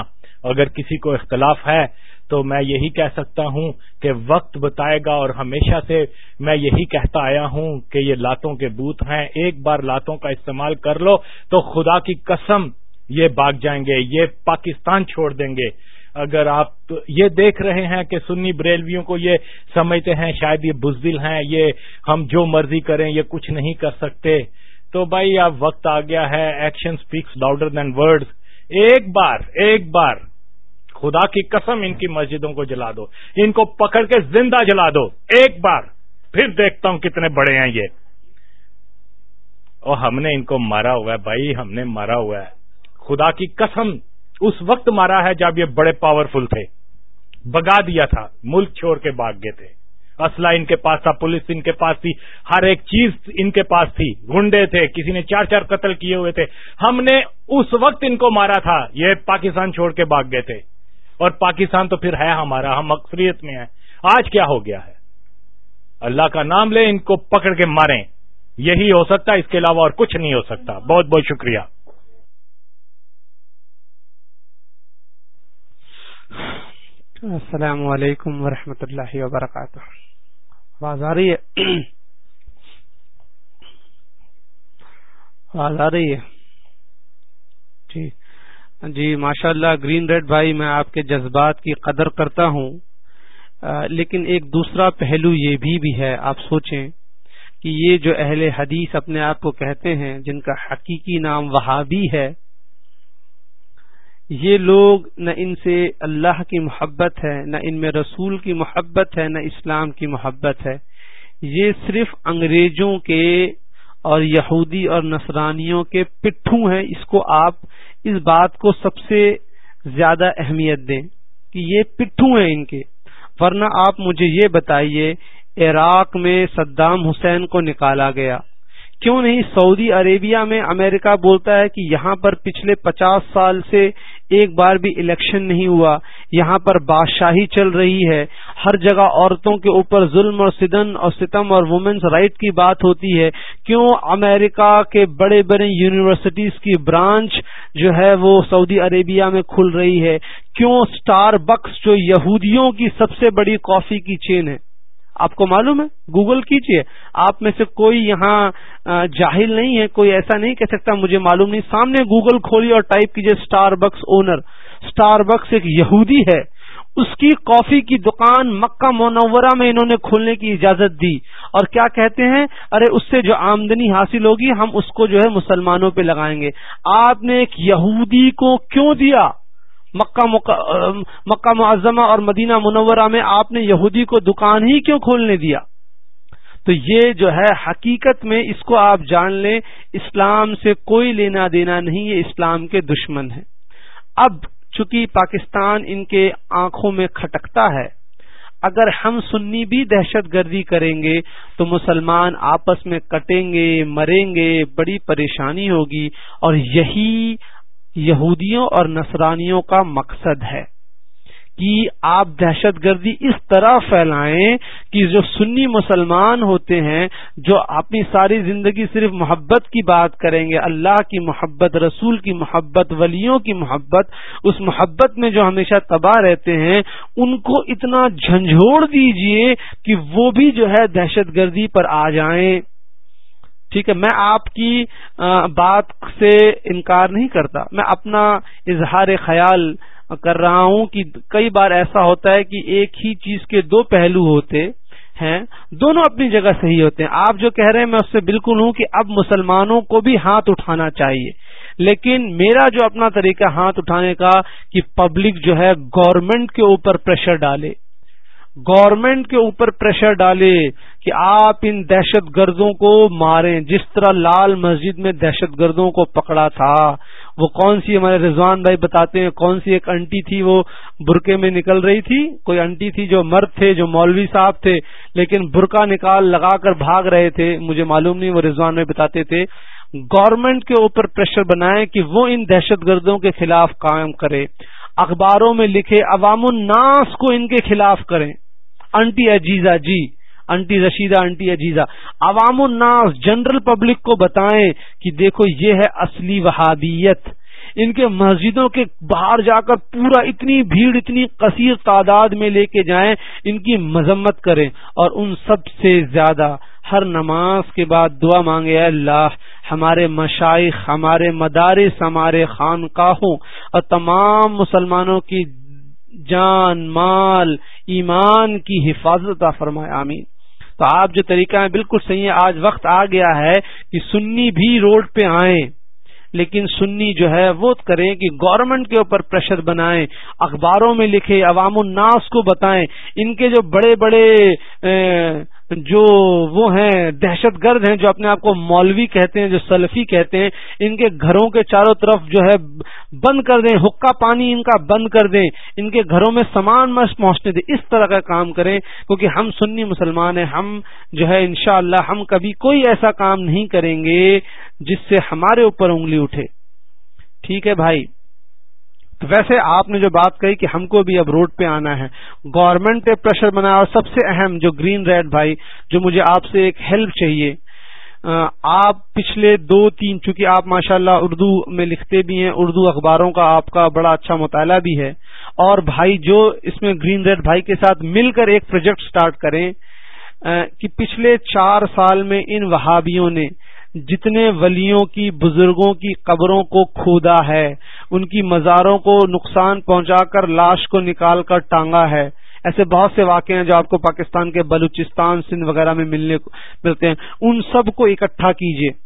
اگر کسی کو اختلاف ہے تو میں یہی کہہ سکتا ہوں کہ وقت بتائے گا اور ہمیشہ سے میں یہی کہتا آیا ہوں کہ یہ لاتوں کے بوت ہیں۔ ایک بار لاتوں کا استعمال کر لو تو خدا کی قسم یہ باغ جائیں گے، یہ پاکستان چھوڑ دیں گے۔ اگر آپ یہ دیکھ رہے ہیں کہ سنی بریلویوں کو یہ سمجھتے ہیں، شاید یہ بزدل ہیں، یہ ہم جو مرضی کریں، یہ کچھ نہیں کر سکتے۔ تو بھائی، اب وقت آ گیا ہے۔ Action speaks louder than words ایک بار ایک بار۔ خدا کی قسم، ان کی مسجدوں کو جلا دو۔ ان کو پکڑ کے زندہ جلا دو۔ ایک بار۔ پھر دیکھتا ہوں کتنے بڑے ہیں یہ۔ اور ہم نے ان کو مارا ہوا ہے بھائی، ہم نے مارا ہوا ہے۔ خدا کی قسم اس وقت مارا ہے جب یہ بڑے پاورفل تھے۔ بگا دیا تھا، ملک چھوڑ کے بھاگ گئے تھے۔ اسلحہ ان کے پاس تھا، پولیس ان کے پاس تھی، ہر ایک چیز ان کے پاس تھی۔ گنڈے تھے، کسی نے چار چار قتل کیے ہوئے تھے۔ ہم نے اس وقت ان کو مارا تھا، یہ پاکستان چھوڑ کے بھاگ گئے تھے۔ اور پاکستان تو پھر ہے ہمارا، ہم اکثریت میں ہیں۔ آج کیا ہو گیا ہے؟ اللہ کا نام لے، ان کو پکڑ کے ماریں۔ یہی ہو سکتا ہے اس کے علاوہ اور کچھ نہیں ہو سکتا۔ بہت بہت شکریہ۔ السلام علیکم ورحمۃ اللہ وبرکاتہ۔ آواز آ رہی ہے؟ آواز آ رہی ہے؟ جی۔ جی ماشاء اللہ گرین ریڈ بھائی، میں آپ کے جذبات کی قدر کرتا ہوں۔ لیکن ایک دوسرا پہلو یہ بھی بھی ہے، آپ سوچیں کہ یہ جو اہل حدیث اپنے آپ کو کہتے ہیں، جن کا حقیقی نام وہابی ہے یہ لوگ نہ ان سے اللہ کی محبت ہے، نہ ان میں رسول کی محبت ہے، نہ اسلام کی محبت ہے۔ یہ صرف انگریزوں کے اور یہودی اور نصرانیوں کے پٹھو ہیں۔ اس کو آپ اس بات کو سب سے زیادہ اہمیت دیں کہ یہ پٹھو ہیں ان کے۔ ورنہ آپ مجھے یہ بتائیے، عراق میں صدام حسین کو نکالا گیا۔ کیوں نہیں سعودی عربیہ میں امریکہ بولتا ہے کہ یہاں پر پچھلے پچاس سال سے ایک بار بھی الیکشن نہیں ہوا، یہاں پر بادشاہی چل رہی ہے۔ ہر جگہ عورتوں کے اوپر ظلم اور سدن اور ستم اور وومنس رائٹ کی بات ہوتی ہے۔ کیوں امریکہ کے بڑے بڑے یونیورسٹیز کی برانچ جو ہے وہ سعودی عربیہ میں کھل رہی ہے؟ کیوں اسٹار بکس جو یہودیوں کی سب سے بڑی کافی کی چین ہے؟ آپ کو معلوم ہے؟ گوگل کیجیے۔ آپ میں سے کوئی یہاں جاہل نہیں ہے، کوئی ایسا نہیں کہہ سکتا، مجھے معلوم نہیں۔ سامنے گوگل کھولی اور ٹائپ کیجیے Starbucks owner Starbucks ایک یہودی ہے۔ اس کی کافی کی دکان مکہ منورہ میں انہوں نے کھولنے کی اجازت دی۔ اور کیا کہتے ہیں؟ ارے، اس سے جو آمدنی حاصل ہوگی، ہم اس کو جو ہے مسلمانوں پہ لگائیں گے۔ آپ نے ایک یہودی کو کیوں دیا؟ مکہ مکہ معظمہ اور مدینہ منورہ میں آپ نے یہودی کو دکان ہی کیوں کھولنے دیا؟ تو یہ جو ہے حقیقت میں اس کو آپ جان لیں، اسلام سے کوئی لینا دینا نہیں، یہ اسلام کے دشمن ہے اب چونکہ پاکستان ان کے آنکھوں میں کھٹکتا ہے، اگر ہم سنی بھی دہشت گردی کریں گے تو مسلمان آپس میں کٹیں گے، مریں گے، بڑی پریشانی ہوگی اور یہی یہودیوں اور نصرانیوں کا مقصد ہے کہ آپ دہشت گردی اس طرح پھیلائیں کہ جو سنی مسلمان ہوتے ہیں، جو اپنی ساری زندگی صرف محبت کی بات کریں گے، اللہ کی محبت، رسول کی محبت، ولیوں کی محبت، اس محبت میں جو ہمیشہ تباہ رہتے ہیں، ان کو اتنا جھنجھوڑ دیجیے کہ وہ بھی جو ہے دہشت گردی پر آ جائیں۔ ٹھیک ہے، میں آپ کی بات سے انکار نہیں کرتا۔ میں اپنا اظہار خیال کر رہا ہوں کہ کئی بار ایسا ہوتا ہے کہ ایک ہی چیز کے دو پہلو ہوتے ہیں، دونوں اپنی جگہ صحیح ہوتے ہیں۔ آپ جو کہہ رہے ہیں، میں اس سے بالکل ہوں کہ اب مسلمانوں کو بھی ہاتھ اٹھانا چاہیے۔ لیکن میرا جو اپنا طریقہ ہاتھ اٹھانے کا کہ پبلک جو ہے گورنمنٹ کے اوپر پریشر ڈالے۔ گورنمنٹ کے اوپر پریشر ڈالے کہ آپ ان دہشت گردوں کو ماریں۔ جس طرح لال مسجد میں دہشت گردوں کو پکڑا تھا، وہ کون سی ہمارے رضوان بھائی بتاتے ہیں؟ کون سی ایک انٹی تھی وہ برقے میں نکل رہی تھی؟ کوئی انٹی تھی جو مرد تھے، جو مولوی صاحب تھے، لیکن برقع نکال لگا کر بھاگ رہے تھے۔ مجھے معلوم نہیں، وہ رضوان بھائی بتاتے تھے۔ گورنمنٹ کے اوپر پریشر بنائے کہ وہ ان دہشت گردوں کے خلاف قائم کرے۔ اخباروں میں لکھے، عوام الناس کو ان کے خلاف کریں۔ Aunty Aziza ji aunty Rashida, aunty Aziza. عوام الناس جنرل پبلک کو بتائیں کہ دیکھو یہ ہے اصلی وہابیت۔ ان کے مسجدوں کے باہر جا کر پورا اتنی بھیڑ، اتنی کثیر تعداد میں لے کے جائیں، ان کی مذمت کریں۔ اور ان سب سے زیادہ ہر نماز کے بعد دعا مانگے اللہ، ہمارے مشائق ہمارے مدارس، ہمارے خانقاہوں اور تمام مسلمانوں کی جان، مال، ایمان کی حفاظت فرمائے، آمین۔ تو آپ جو طریقہ ہیں، بالکل صحیح ہے آج وقت آ گیا ہے کہ سنی بھی روڈ پہ آئیں، لیکن سنی جو ہے وہ کریں کہ گورنمنٹ کے اوپر پریشر بنائیں، اخباروں میں لکھے عوام الناس کو بتائیں۔ ان کے جو بڑے بڑے جو وہ ہیں دہشت گرد ہیں جو اپنے آپ کو مولوی کہتے ہیں، جو سلفی کہتے ہیں، ان کے گھروں کے چاروں طرف جو ہے بند کر دیں، حکا پانی ان کا بند کر دیں، ان کے گھروں میں سامان مس پہنچنے دیں اس طرح کا کام کریں، کیونکہ ہم سنی مسلمان ہیں، ہم جو ہے انشاءاللہ ہم کبھی کوئی ایسا کام نہیں کریں گے جس سے ہمارے اوپر انگلی اٹھے۔ ٹھیک ہے بھائی؟ تو ویسے آپ نے جو بات کہی کہ ہم کو بھی اب روڈ پہ آنا ہے گورنمنٹ پہ پریشر بنایا اور سب سے اہم جو گرین ریڈ بھائی، جو مجھے آپ سے ایک ہیلپ چاہیے آپ پچھلے دو تین، چونکہ آپ ماشاء اللہ اردو میں لکھتے بھی ہیں، اردو اخباروں کا آپ کا بڑا اچھا مطالعہ بھی ہے، اور بھائی جو اس میں گرین ریڈ بھائی کے ساتھ مل کر ایک پروجیکٹ سٹارٹ کریں کہ پچھلے چار سال میں ان وہابیوں نے جتنے ولیوں کی، بزرگوں کی قبروں کو کھودا ہے، ان کی مزاروں کو نقصان پہنچا کر لاش کو نکال کر ٹانگا ہے۔ ایسے بہت سے واقع ہیں جو آپ کو پاکستان کے بلوچستان، سندھ وغیرہ میں ملنے ملتے ہیں۔ ان سب کو اکٹھا کیجیے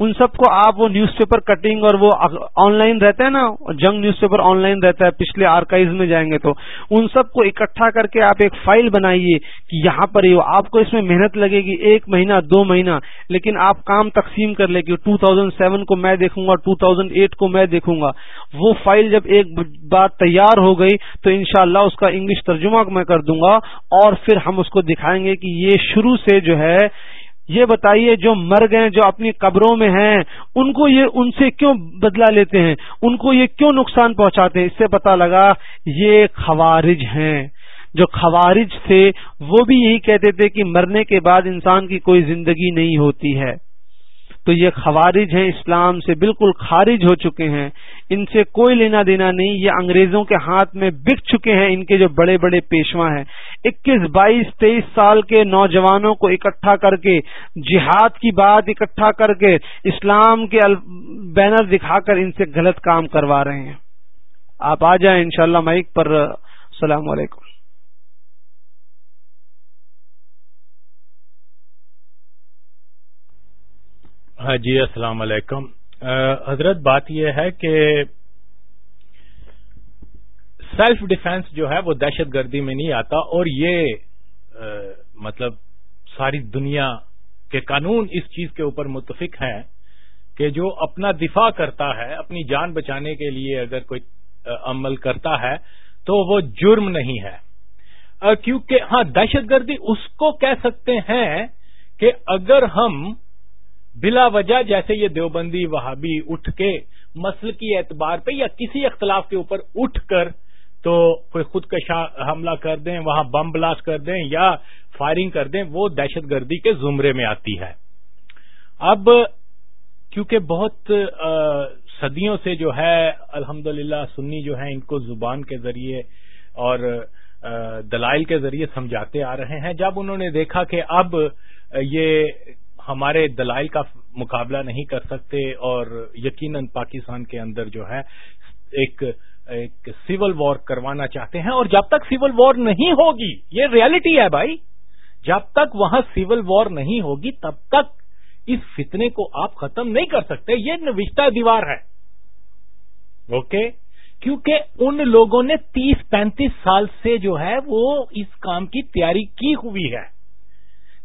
ان سب کو آپ وہ نیوز پیپر کٹنگ اور وہ آن لائن رہتا ہے نا جنگ نیوز پیپر آن لائن رہتا ہے، پچھلے آرکائز میں جائیں گے تو۔ ان سب کو اکٹھا کر کے آپ ایک فائل بنائیے کہ یہاں پر ہی آپ کو اس میں محنت لگے گی ایک مہینہ، دو مہینہ، لیکن آپ کام تقسیم کر لیں کہ ٹو تھاؤزینڈ سیون کو میں دیکھوں گا ٹو تھاؤزینڈ ایٹ کو میں دیکھوں گا۔ وہ فائل جب ایک بات تیار ہو گئی تو انشاءاللہ اس کا انگلش ترجمہ میں کر دوں گا اور پھر ہم اس کو دکھائیں گے کہ یہ شروع سے جو ہے یہ بتائیے جو مر گئے جو اپنی قبروں میں ہیں، ان کو یہ ان سے کیوں بدلا لیتے ہیں؟ ان کو یہ کیوں نقصان پہنچاتے ہیں؟ اس سے پتا لگا، یہ خوارج ہیں۔ جو خوارج تھے، وہ بھی یہی کہتے تھے کہ مرنے کے بعد انسان کی کوئی زندگی نہیں ہوتی ہے۔ تو یہ خوارج ہیں، اسلام سے بالکل خارج ہو چکے ہیں۔ ان سے کوئی لینا دینا نہیں، یہ انگریزوں کے ہاتھ میں بک چکے ہیں ان کے جو بڑے بڑے پیشوا ہیں۔ اکیس، بائیس، تیئیس سال کے نوجوانوں کو اکٹھا کر کے، جہاد کی بات اکٹھا کر کے، اسلام کے بینر دکھا کر ان سے غلط کام کروا رہے ہیں۔ آپ آ جائیں انشاءاللہ شاء مائک پر۔ السلام علیکم۔ ہاں جی السلام علیکم۔ حضرت، بات یہ ہے کہ سیلف ڈیفینس جو ہے وہ دہشت گردی میں نہیں آتا اور یہ مطلب ساری دنیا کے قانون اس چیز کے اوپر متفق ہیں کہ جو اپنا دفاع کرتا ہے، اپنی جان بچانے کے لیے اگر کوئی عمل کرتا ہے تو وہ جرم نہیں ہے۔ کیونکہ ہاں دہشت گردی اس کو کہہ سکتے ہیں کہ اگر ہم بلا وجہ جیسے یہ دیوبندی وہابی اٹھ کے مسل کی اعتبار پہ یا کسی اختلاف کے اوپر اٹھ کر تو کوئی خود کشا حملہ کر دیں، وہاں بم بلاسٹ کر دیں یا فائرنگ کر دیں، وہ دہشت گردی کے زمرے میں آتی ہے۔ اب کیونکہ بہت صدیوں سے جو ہے الحمد سنی جو ہے ان کو زبان کے ذریعے اور دلائل کے ذریعے سمجھاتے آ رہے ہیں۔ جب انہوں نے دیکھا کہ اب یہ ہمارے دلائل کا مقابلہ نہیں کر سکتے اور یقیناً پاکستان کے اندر جو ہے ایک ایک سول وار کروانا چاہتے ہیں اور جب تک سول وار نہیں ہوگی، یہ ریالٹی ہے بھائی، جب تک وہاں سول وار نہیں ہوگی، تب تک اس فتنے کو آپ ختم نہیں کر سکتے، یہ نوشتہ دیوار ہے۔ اوکے کیونکہ ان لوگوں نے تیس پینتیس سال سے جو ہے وہ اس کام کی تیاری کی ہوئی ہے۔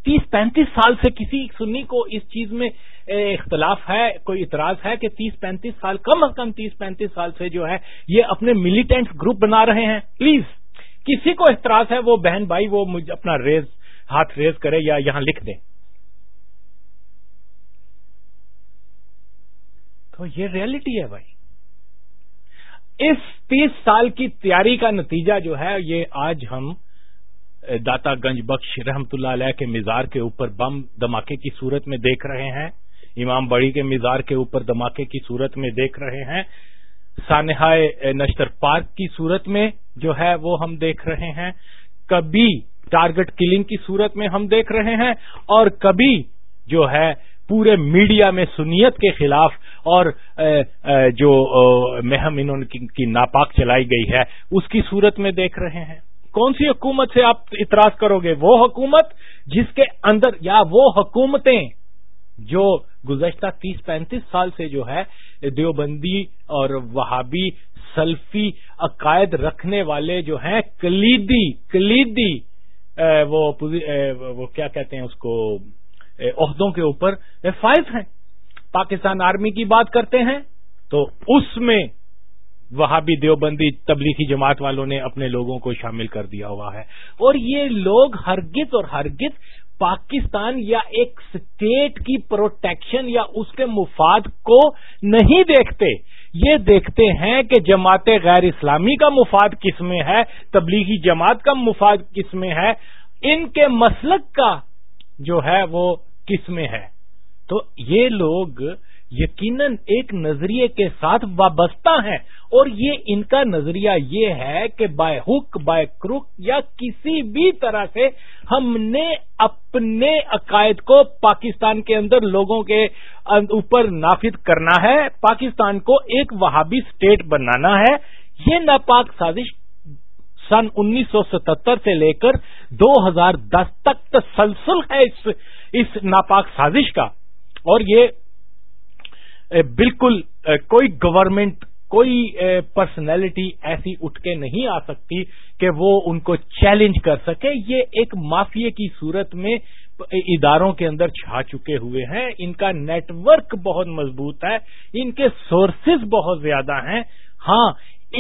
تیس پینتیس سال سے کسی سنی کو اس چیز میں اختلاف ہے، کوئی اعتراض ہے کہ تیس پینتیس سال، کم از کم تیس پینتیس سال سے جو ہے، یہ اپنے ملیٹینٹ گروپ بنا رہے ہیں۔ پلیز کسی کو اعتراض ہے، وہ بہن بھائی، وہ اپنا ریز، ہاتھ ریز کرے یا یہاں لکھ دیں تو یہ ریالٹی ہے بھائی۔ اس تیس سال کی تیاری کا نتیجہ جو ہے، یہ آج ہم داتا گنج بخش رحمت اللہ علیہ کے مزار کے اوپر بم دھماکے کی صورت میں دیکھ رہے ہیں۔ امام بڑی کے مزار کے اوپر دھماکے کی صورت میں دیکھ رہے ہیں۔ سانحہ نشتر پارک کی صورت میں جو ہے وہ ہم دیکھ رہے ہیں۔ کبھی ٹارگٹ کلنگ کی صورت میں ہم دیکھ رہے ہیں اور کبھی جو ہے پورے میڈیا میں سنیت کے خلاف اور جو مہم انہوں کی ناپاک چلائی گئی ہے، اس کی صورت میں دیکھ رہے ہیں۔ کون سی حکومت سے آپ اعتراض کرو گے؟ وہ حکومت جس کے اندر، یا وہ حکومتیں جو گزشتہ تیس پینتیس سال سے جو ہے، دیوبندی اور وہابی سلفی عقائد رکھنے والے جو ہیں، کلیدی کلیدی وہ وہ کیا کہتے ہیں اس کو؟ عہدوں کے اوپر فائز ہیں۔ پاکستان آرمی کی بات کرتے ہیں تو اس میں وہاں بھی دیوبندی تبلیغی جماعت والوں نے اپنے لوگوں کو شامل کر دیا ہوا ہے۔ اور یہ لوگ ہرگز اور ہرگز پاکستان یا ایک اسٹیٹ کی پروٹیکشن یا اس کے مفاد کو نہیں دیکھتے۔ یہ دیکھتے ہیں کہ جماعت غیر اسلامی کا مفاد کس میں ہے، تبلیغی جماعت کا مفاد کس میں ہے، ان کے مسلک کا جو ہے وہ کس میں ہے۔ تو یہ لوگ یقیناً ایک نظریے کے ساتھ وابستہ ہیں۔ اور یہ ان کا نظریہ یہ ہے کہ بائے حک بائے کروک یا کسی بھی طرح سے ہم نے اپنے عقائد کو پاکستان کے اندر لوگوں کے اوپر نافذ کرنا ہے، پاکستان کو ایک وہابی سٹیٹ بنانا ہے۔ یہ ناپاک سازش سن انیس سو ستہتر سے لے کر دو ہزار دس تک تسلسل ہے اس اس ناپاک سازش کا۔ اور یہ بالکل کوئی گورنمنٹ کوئی پرسنالٹی ایسی اٹھ کے نہیں آ سکتی کہ وہ ان کو چیلنج کر سکے۔ یہ ایک مافیے کی صورت میں اداروں کے اندر چھا چکے ہوئے ہیں۔ ان کا نیٹ ورک بہت مضبوط ہے۔ ان کے سورسز بہت زیادہ ہیں۔ ہاں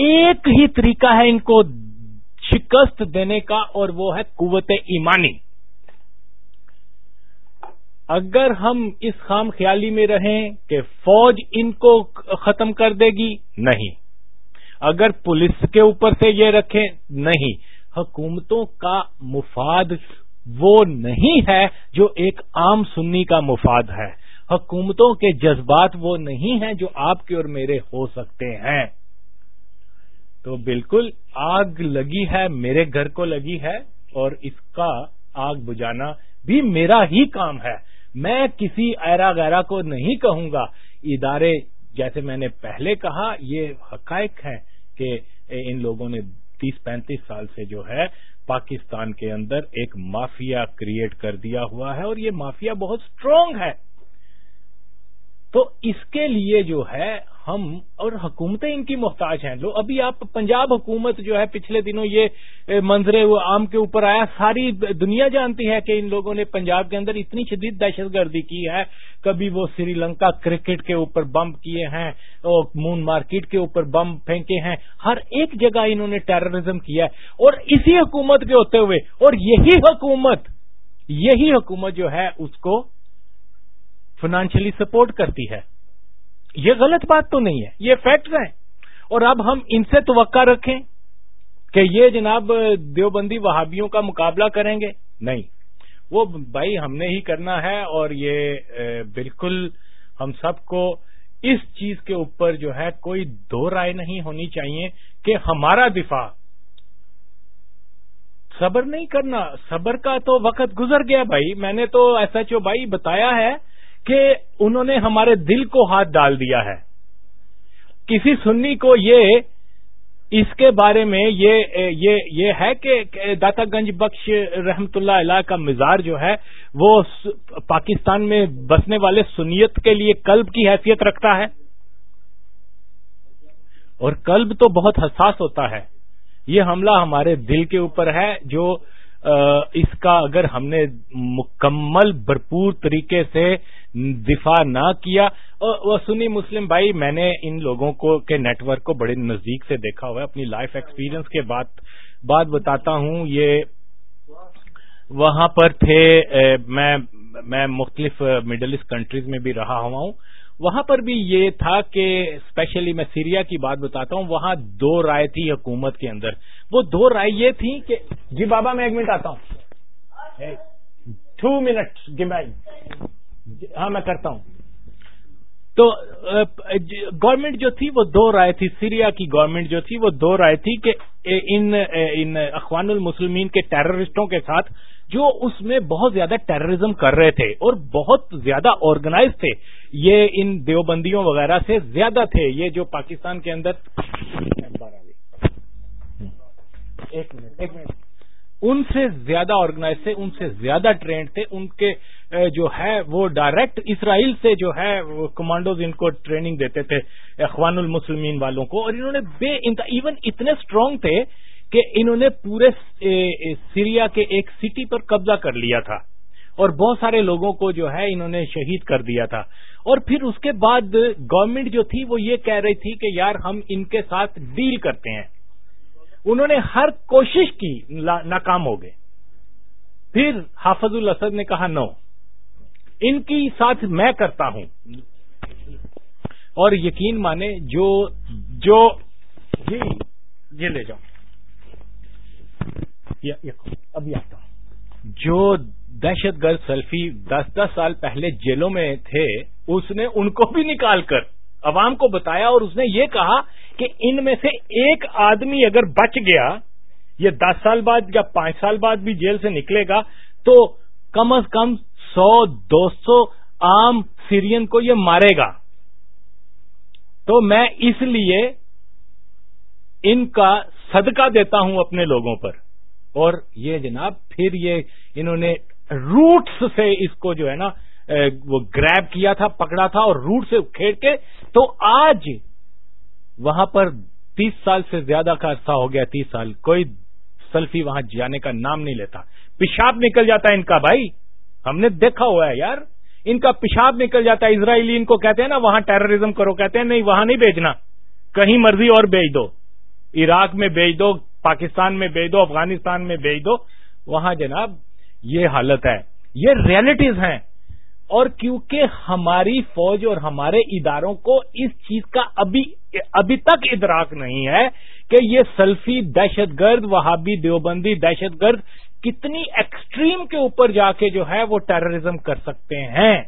ایک ہی طریقہ ہے ان کو شکست دینے کا اور وہ ہے قوت ایمانی۔ اگر ہم اس خام خیالی میں رہیں کہ فوج ان کو ختم کر دے گی، نہیں۔ اگر پولیس کے اوپر سے یہ رکھیں، نہیں۔ حکومتوں کا مفاد وہ نہیں ہے جو ایک عام سنی کا مفاد ہے۔ حکومتوں کے جذبات وہ نہیں ہیں جو آپ کے اور میرے ہو سکتے ہیں۔ تو بالکل آگ لگی ہے، میرے گھر کو لگی ہے اور اس کا آگ بجانا بھی میرا ہی کام ہے۔ میں کسی ایرا گیرا کو نہیں کہوں گا۔ ادارے، جیسے میں نے پہلے کہا، یہ حقائق ہیں کہ ان لوگوں نے تیس پینتیس سال سے جو ہے پاکستان کے اندر ایک مافیا کریٹ کر دیا ہوا ہے اور یہ مافیا بہت اسٹرانگ ہے۔ تو اس کے لیے جو ہے ہم اور حکومتیں ان کی محتاج ہیں۔ لو ابھی آپ پنجاب حکومت جو ہے پچھلے دنوں یہ منظر عام کے اوپر آیا، ساری دنیا جانتی ہے کہ ان لوگوں نے پنجاب کے اندر اتنی شدید دہشت گردی کی ہے۔ کبھی وہ سری لنکا کرکٹ کے اوپر بم کیے ہیں اور مون مارکیٹ کے اوپر بم پھینکے ہیں۔ ہر ایک جگہ انہوں نے ٹیررزم کیا ہے۔ اور اسی حکومت کے ہوتے ہوئے، اور یہی حکومت یہی حکومت جو ہے، اس کو فائنانشلی سپورٹ کرتی ہے۔ یہ غلط بات تو نہیں ہے، یہ فیکٹس ہیں۔ اور اب ہم ان سے توقع رکھیں کہ یہ جناب دیوبندی وہابیوں کا مقابلہ کریں گے۔ نہیں، وہ بھائی ہم نے ہی کرنا ہے اور یہ بالکل ہم سب کو اس چیز کے اوپر جو ہے کوئی دو رائے نہیں ہونی چاہیے کہ ہمارا دفاع صبر نہیں کرنا۔ صبر کا تو وقت گزر گیا بھائی۔ میں نے تو ایس ایچ او بھائی بتایا ہے کہ انہوں نے ہمارے دل کو ہاتھ ڈال دیا ہے۔ کسی سنی کو یہ اس کے بارے میں یہ یہ, یہ ہے کہ داتا گنج بخش رحمت اللہ علیہ کا مزار جو ہے وہ پاکستان میں بسنے والے سنیت کے لیے کلب کی حیثیت رکھتا ہے۔ اور کلب تو بہت حساس ہوتا ہے۔ یہ حملہ ہمارے دل کے اوپر ہے جو اس کا اگر ہم نے مکمل بھرپور طریقے سے دفاع نہ کیا وہ سنی مسلم بھائی، میں نے ان لوگوں کو کے نیٹ ورک کو بڑے نزدیک سے دیکھا ہوا ہے۔ اپنی لائف ایکسپیرینس کے بعد بات بتاتا ہوں۔ یہ وہاں پر تھے میں میں مختلف مڈل ایسٹ کنٹریز میں بھی رہا ہوا ہوں۔ وہاں پر بھی یہ تھا کہ اسپیشلی میں سیریا کی بات بتاتا ہوں وہاں دو رائے تھی حکومت کے اندر۔ وہ دو رائے یہ تھی کہ جی بابا میں ایک منٹ آتا ہوں۔ ٹو منٹ ہاں میں کرتا ہوں۔ تو گورنمنٹ جو تھی وہ دو رائے تھی۔ سیریا کی گورنمنٹ جو تھی وہ دو رائے تھی کہ ان ان اخوان المسلمین کے ٹیررسٹوں کے ساتھ جو اس میں بہت زیادہ ٹیررزم کر رہے تھے اور بہت زیادہ آرگنائز تھے، یہ ان دیوبندیوں وغیرہ سے زیادہ تھے۔ یہ جو پاکستان کے اندر ایک منٹ ایک منٹ۔ ان سے زیادہ آرگنائز تھے، ان سے زیادہ ٹرینڈ تھے۔ ان کے جو ہے، وہ ڈائریکٹ اسرائیل سے جو ہے کمانڈوز ان کو ٹریننگ دیتے تھے، اخوان المسلمین والوں کو۔ اور انہوں نے بے ایون اتنے اسٹرانگ تھے کہ انہوں نے پورے سیریا کے ایک سٹی پر قبضہ کر لیا تھا اور بہت سارے لوگوں کو جو ہے انہوں نے شہید کر دیا تھا۔ اور پھر اس کے بعد گورنمنٹ جو تھی وہ یہ کہہ رہی تھی کہ یار ہم ان کے ساتھ ڈیل کرتے ہیں۔ انہوں نے ہر کوشش کی ناکام ہو گئے۔ پھر حافظ الاسد نے کہا، نو، ان کی ساتھ میں کرتا ہوں۔ اور یقین مانے جو جو جی یہ لے جاؤ۔ ابھی آتا ہوں جو دہشت گرد سیلفی دس دس سال پہلے جیلوں میں تھے، اس نے ان کو بھی نکال کر عوام کو بتایا اور اس نے یہ کہا کہ ان میں سے ایک آدمی اگر بچ گیا، یہ دس سال بعد یا پانچ سال بعد بھی جیل سے نکلے گا، تو کم از کم سو، دو سو عام سیرین کو یہ مارے گا۔ تو میں اس لیے ان کا صدقہ دیتا ہوں اپنے لوگوں پر۔ اور یہ جناب پھر یہ انہوں نے روٹس سے اس کو جو ہے نا وہ گریب کیا تھا، پکڑا تھا اور روٹ سے کھیڑ کے، تو آج وہاں پر تیس سال سے زیادہ کا عرصہ ہو گیا، تیس سال، کوئی سلفی وہاں جانے کا نام نہیں لیتا۔ پیشاب نکل جاتا ہے ان کا بھائی۔ ہم نے دیکھا ہوا ہے یار۔ ان کا پیشاب نکل جاتا ہے۔ اسرائیلی ان کو کہتے ہیں نا، وہاں ٹیررزم کرو، کہتے ہیں نہیں، وہاں نہیں بھیجنا۔ کہیں مرضی اور بھیج دو۔ عراق میں بھیج دو، پاکستان میں بھیج دو، افغانستان میں بھیج دو۔ وہاں جناب یہ حالت ہے۔ یہ ریالٹیز ہیں۔ اور کیونکہ ہماری فوج اور ہمارے اداروں کو اس چیز کا ابھی ابھی تک ادراک نہیں ہے کہ یہ سلفی دہشت گرد، وہابی دیوبندی دہشت گرد کتنی ایکسٹریم کے اوپر جا کے جو ہے وہ ٹیررزم کر سکتے ہیں۔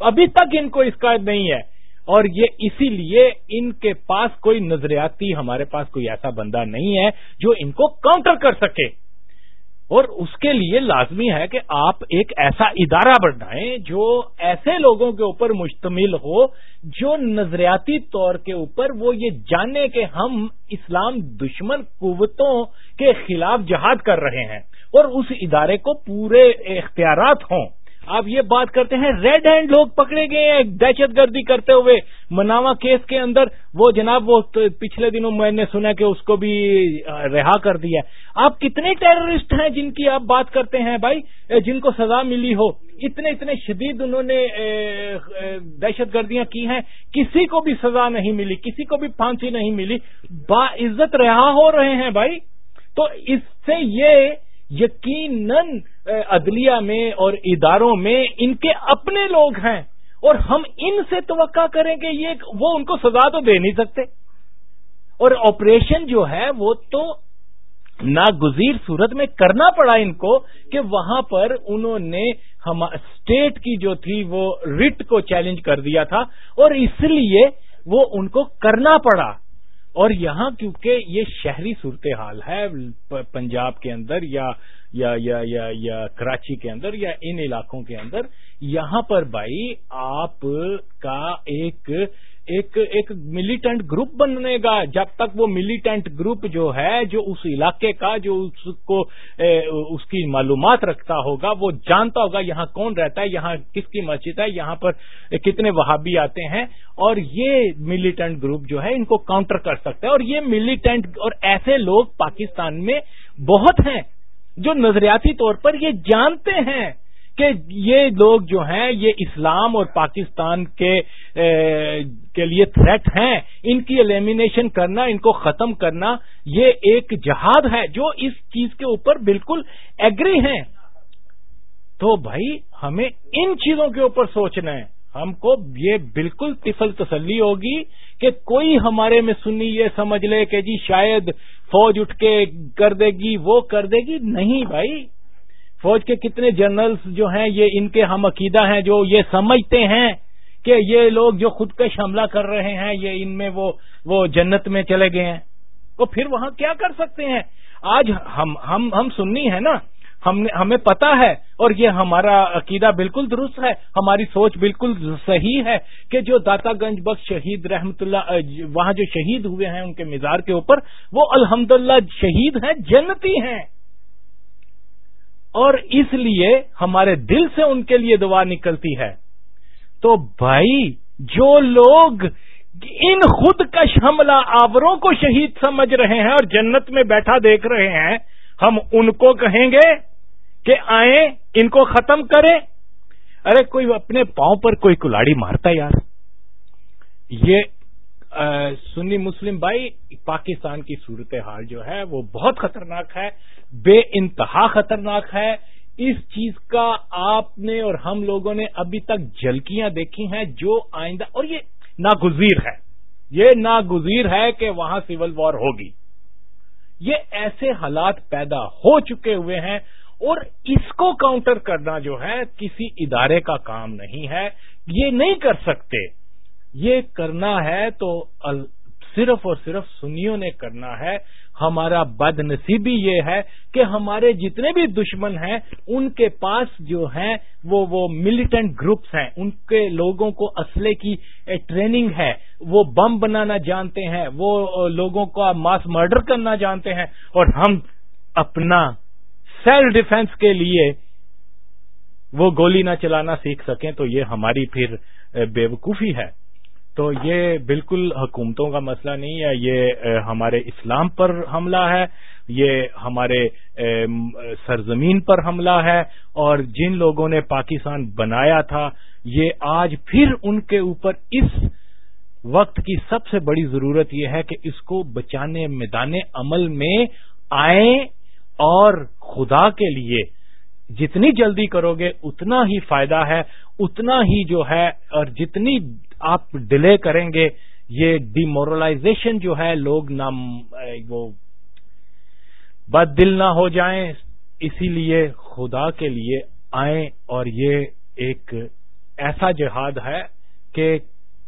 ابھی تک ان کو اس کا نہیں ہے۔ اور یہ اسی لیے ان کے پاس کوئی نظریاتی، ہمارے پاس کوئی ایسا بندہ نہیں ہے جو ان کو کاؤنٹر کر سکے۔ اور اس کے لیے لازمی ہے کہ آپ ایک ایسا ادارہ بنائیں جو ایسے لوگوں کے اوپر مشتمل ہو، جو نظریاتی طور کے اوپر وہ یہ جانے کہ ہم اسلام دشمن قوتوں کے خلاف جہاد کر رہے ہیں۔ اور اس ادارے کو پورے اختیارات ہوں۔ آپ یہ بات کرتے ہیں، ریڈ ہینڈ لوگ پکڑے گئے ہیں دہشت گردی کرتے ہوئے۔ مناوا کیس کے اندر وہ جناب، وہ پچھلے دنوں میں نے سنا کہ اس کو بھی رہا کر دیا آپ کتنے ٹیررسٹ ہیں جن کی آپ بات کرتے ہیں بھائی؟ جن کو سزا ملی ہو۔ اتنے اتنے شدید انہوں نے دہشت گردیاں کی ہیں۔ کسی کو بھی سزا نہیں ملی، کسی کو بھی پھانسی نہیں ملی۔ با عزت رہا ہو رہے ہیں بھائی۔ تو اس سے یہ یقیناً عدلیہ میں اور اداروں میں ان کے اپنے لوگ ہیں اور ہم ان سے توقع کریں کہ یہ وہ ان کو سزا تو دے نہیں سکتے۔ اور آپریشن جو ہے، وہ تو ناگزیر صورت میں کرنا پڑا ان کو کہ وہاں پر انہوں نے ہم، اسٹیٹ کی جو تھی، وہ رٹ کو چیلنج کر دیا تھا اور اس لیے وہ ان کو کرنا پڑا۔ اور یہاں کیونکہ یہ شہری صورتحال ہے پنجاب کے اندر یا یا یا یا یا کراچی کے اندر یا ان علاقوں کے اندر، یہاں پر بھائی آپ کا ایک ایک ایک ملیٹنٹ گروپ بننے گا۔ جب تک وہ ملیٹنٹ گروپ جو ہے، جو اس علاقے کا، جو اس کو اس کی معلومات رکھتا ہوگا، وہ جانتا ہوگا یہاں کون رہتا ہے، یہاں کس کی مسجد ہے، یہاں پر کتنے وہابی آتے ہیں۔ اور یہ ملیٹنٹ گروپ جو ہے، ان کو کاؤنٹر کر سکتا ہے۔ اور یہ ملیٹنٹ اور ایسے لوگ پاکستان میں بہت ہیں جو نظریاتی طور پر یہ جانتے ہیں۔ کہ یہ لوگ جو ہیں، یہ اسلام اور پاکستان کے کے لیے تھریٹ ہیں۔ ان کی ایلیمینیشن کرنا، ان کو ختم کرنا، یہ ایک جہاد ہے جو اس چیز کے اوپر بالکل ایگری ہیں۔ تو بھائی، ہمیں ان چیزوں کے اوپر سوچنا ہے۔ ہم کو یہ بالکل تفل تسلی ہوگی کہ کوئی ہمارے میں سنی یہ سمجھ لے کہ جی شاید فوج اٹھ کے کر دے گی، وہ کر دے گی۔ نہیں بھائی فوج کے کتنے جنرلز جو ہیں، یہ ان کے ہم عقیدہ ہیں، جو یہ سمجھتے ہیں کہ یہ لوگ جو خود کش حملہ کر رہے ہیں، یہ ان میں وہ وہ جنت میں چلے گئے ہیں۔ تو پھر وہاں کیا کر سکتے ہیں؟ آج ہم ہم ہم سننی ہے نا، ہم نے، ہمیں پتا ہے، اور یہ ہمارا عقیدہ بالکل درست ہے، ہماری سوچ بالکل صحیح ہے کہ جو داتا گنج بخش شہید رحمت اللہ، وہاں جو شہید ہوئے ہیں ان کے مزار کے اوپر، وہ الحمد شہید ہیں، جنتی ہیں۔ اور اس لیے ہمارے دل سے ان کے لیے دعا نکلتی ہے۔ تو بھائی، جو لوگ ان خود کش حملہ آوروں کو شہید سمجھ رہے ہیں اور جنت میں بیٹھا دیکھ رہے ہیں، ہم ان کو کہیں گے کہ آئیں، ان کو ختم کریں۔ ارے، کوئی اپنے پاؤں پر کوئی کلاڑی مارتا یار۔ یہ سنی مسلم بھائی، پاکستان کی صورتحال جو ہے وہ بہت خطرناک ہے، بے انتہا خطرناک ہے۔ اس چیز کا آپ نے اور ہم لوگوں نے ابھی تک جھلکیاں دیکھی ہیں جو آئندہ، اور یہ ناگزیر ہے۔ یہ ناگزیر ہے کہ وہاں سول وار ہوگی۔ یہ ایسے حالات پیدا ہو چکے ہوئے ہیں اور اس کو کاؤنٹر کرنا جو ہے، کسی ادارے کا کام نہیں ہے۔ یہ نہیں کر سکتے۔ یہ کرنا ہے تو صرف اور صرف سنیوں نے کرنا ہے۔ ہمارا بد نصیبی یہ ہے کہ ہمارے جتنے بھی دشمن ہیں، ان کے پاس جو ہیں، وہ وہ ملیٹنٹ گروپس ہیں۔ ان کے لوگوں کو اسلحے کی ٹریننگ ہے۔ وہ بم بنانا جانتے ہیں، وہ لوگوں کا ماس مرڈر کرنا جانتے ہیں۔ اور ہم اپنا سیلف ڈیفenس کے لیے وہ گولی نہ چلانا سیکھ سکیں تو یہ ہماری پھر بے وقوفی ہے۔ تو یہ بالکل حکومتوں کا مسئلہ نہیں ہے، یہ ہمارے اسلام پر حملہ ہے، یہ ہمارے سرزمین پر حملہ ہے، اور جن لوگوں نے پاکستان بنایا تھا، یہ آج پھر ان کے اوپر اس وقت کی سب سے بڑی ضرورت یہ ہے کہ اس کو بچانے، میدان عمل میں آئیں، اور خدا کے لیے جتنی جلدی کرو گے، اتنا ہی فائدہ ہے، اتنا ہی جو ہے، اور جتنی آپ ڈیلے کریں گے، یہ ڈیمورلائزیشن جو ہے، لوگ نہ وہ بد دل نہ ہو جائیں۔ اسی لیے خدا کے لیے آئیں اور یہ ایک ایسا جہاد ہے کہ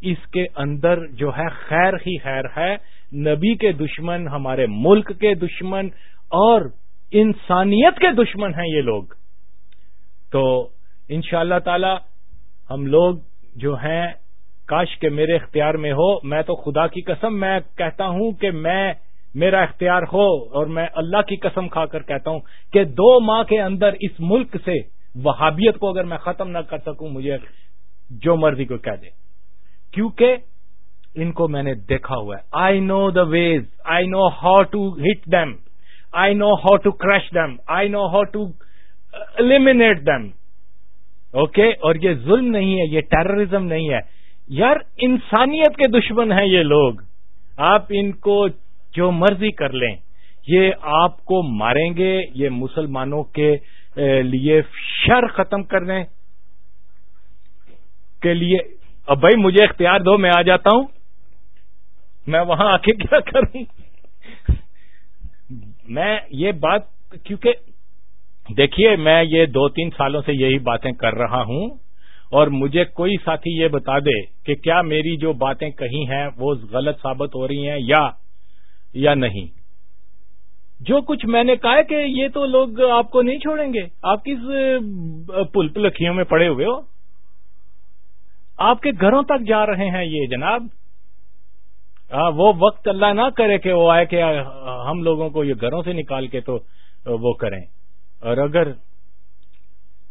اس کے اندر جو ہے، خیر ہی خیر ہے۔ نبی کے دشمن، ہمارے ملک کے دشمن اور انسانیت کے دشمن ہیں یہ لوگ۔ تو ان شاء اللہ تعالی ہم لوگ جو ہیں کاش کے میرے اختیار میں ہو، میں تو خدا کی قسم، میں کہتا ہوں کہ میں، میرا اختیار ہو اور میں اللہ کی قسم کھا کر کہتا ہوں کہ دو ماہ کے اندر اس ملک سے وہابیت کو اگر میں ختم نہ کر سکوں، مجھے جو مرضی کو کہہ دے۔ کیونکہ ان کو میں نے دیکھا ہوا ہے۔ I know the ways I know how to hit them I know how to crash them I know how to eliminate them okay اور یہ ظلم نہیں ہے، یہ ٹیررزم نہیں ہے۔ یار انسانیت کے دشمن ہیں یہ لوگ۔ آپ ان کو جو مرضی کر لیں، یہ آپ کو ماریں گے، یہ مسلمانوں کے لیے شر ختم کرنے کے لیے، اب بھائی مجھے اختیار دو، میں آ جاتا ہوں۔ میں وہاں آ کے کیا کروں؟ میں یہ بات، کیونکہ دیکھیے، میں یہ دو تین سالوں سے یہی باتیں کر رہا ہوں۔ اور مجھے کوئی ساتھی یہ بتا دے کہ کیا میری جو باتیں کہی ہیں وہ غلط ثابت ہو رہی ہیں یا یا نہیں۔ جو کچھ میں نے کہا ہے کہ یہ تو لوگ آپ کو نہیں چھوڑیں گے۔ آپ کس پل، پلکھیوں میں پڑے ہوئے ہو؟ آپ کے گھروں تک جا رہے ہیں یہ جناب۔ وہ وقت اللہ نہ کرے کہ وہ آئے کہ ہم لوگوں کو یہ گھروں سے نکال کے تو وہ کریں۔ اور اگر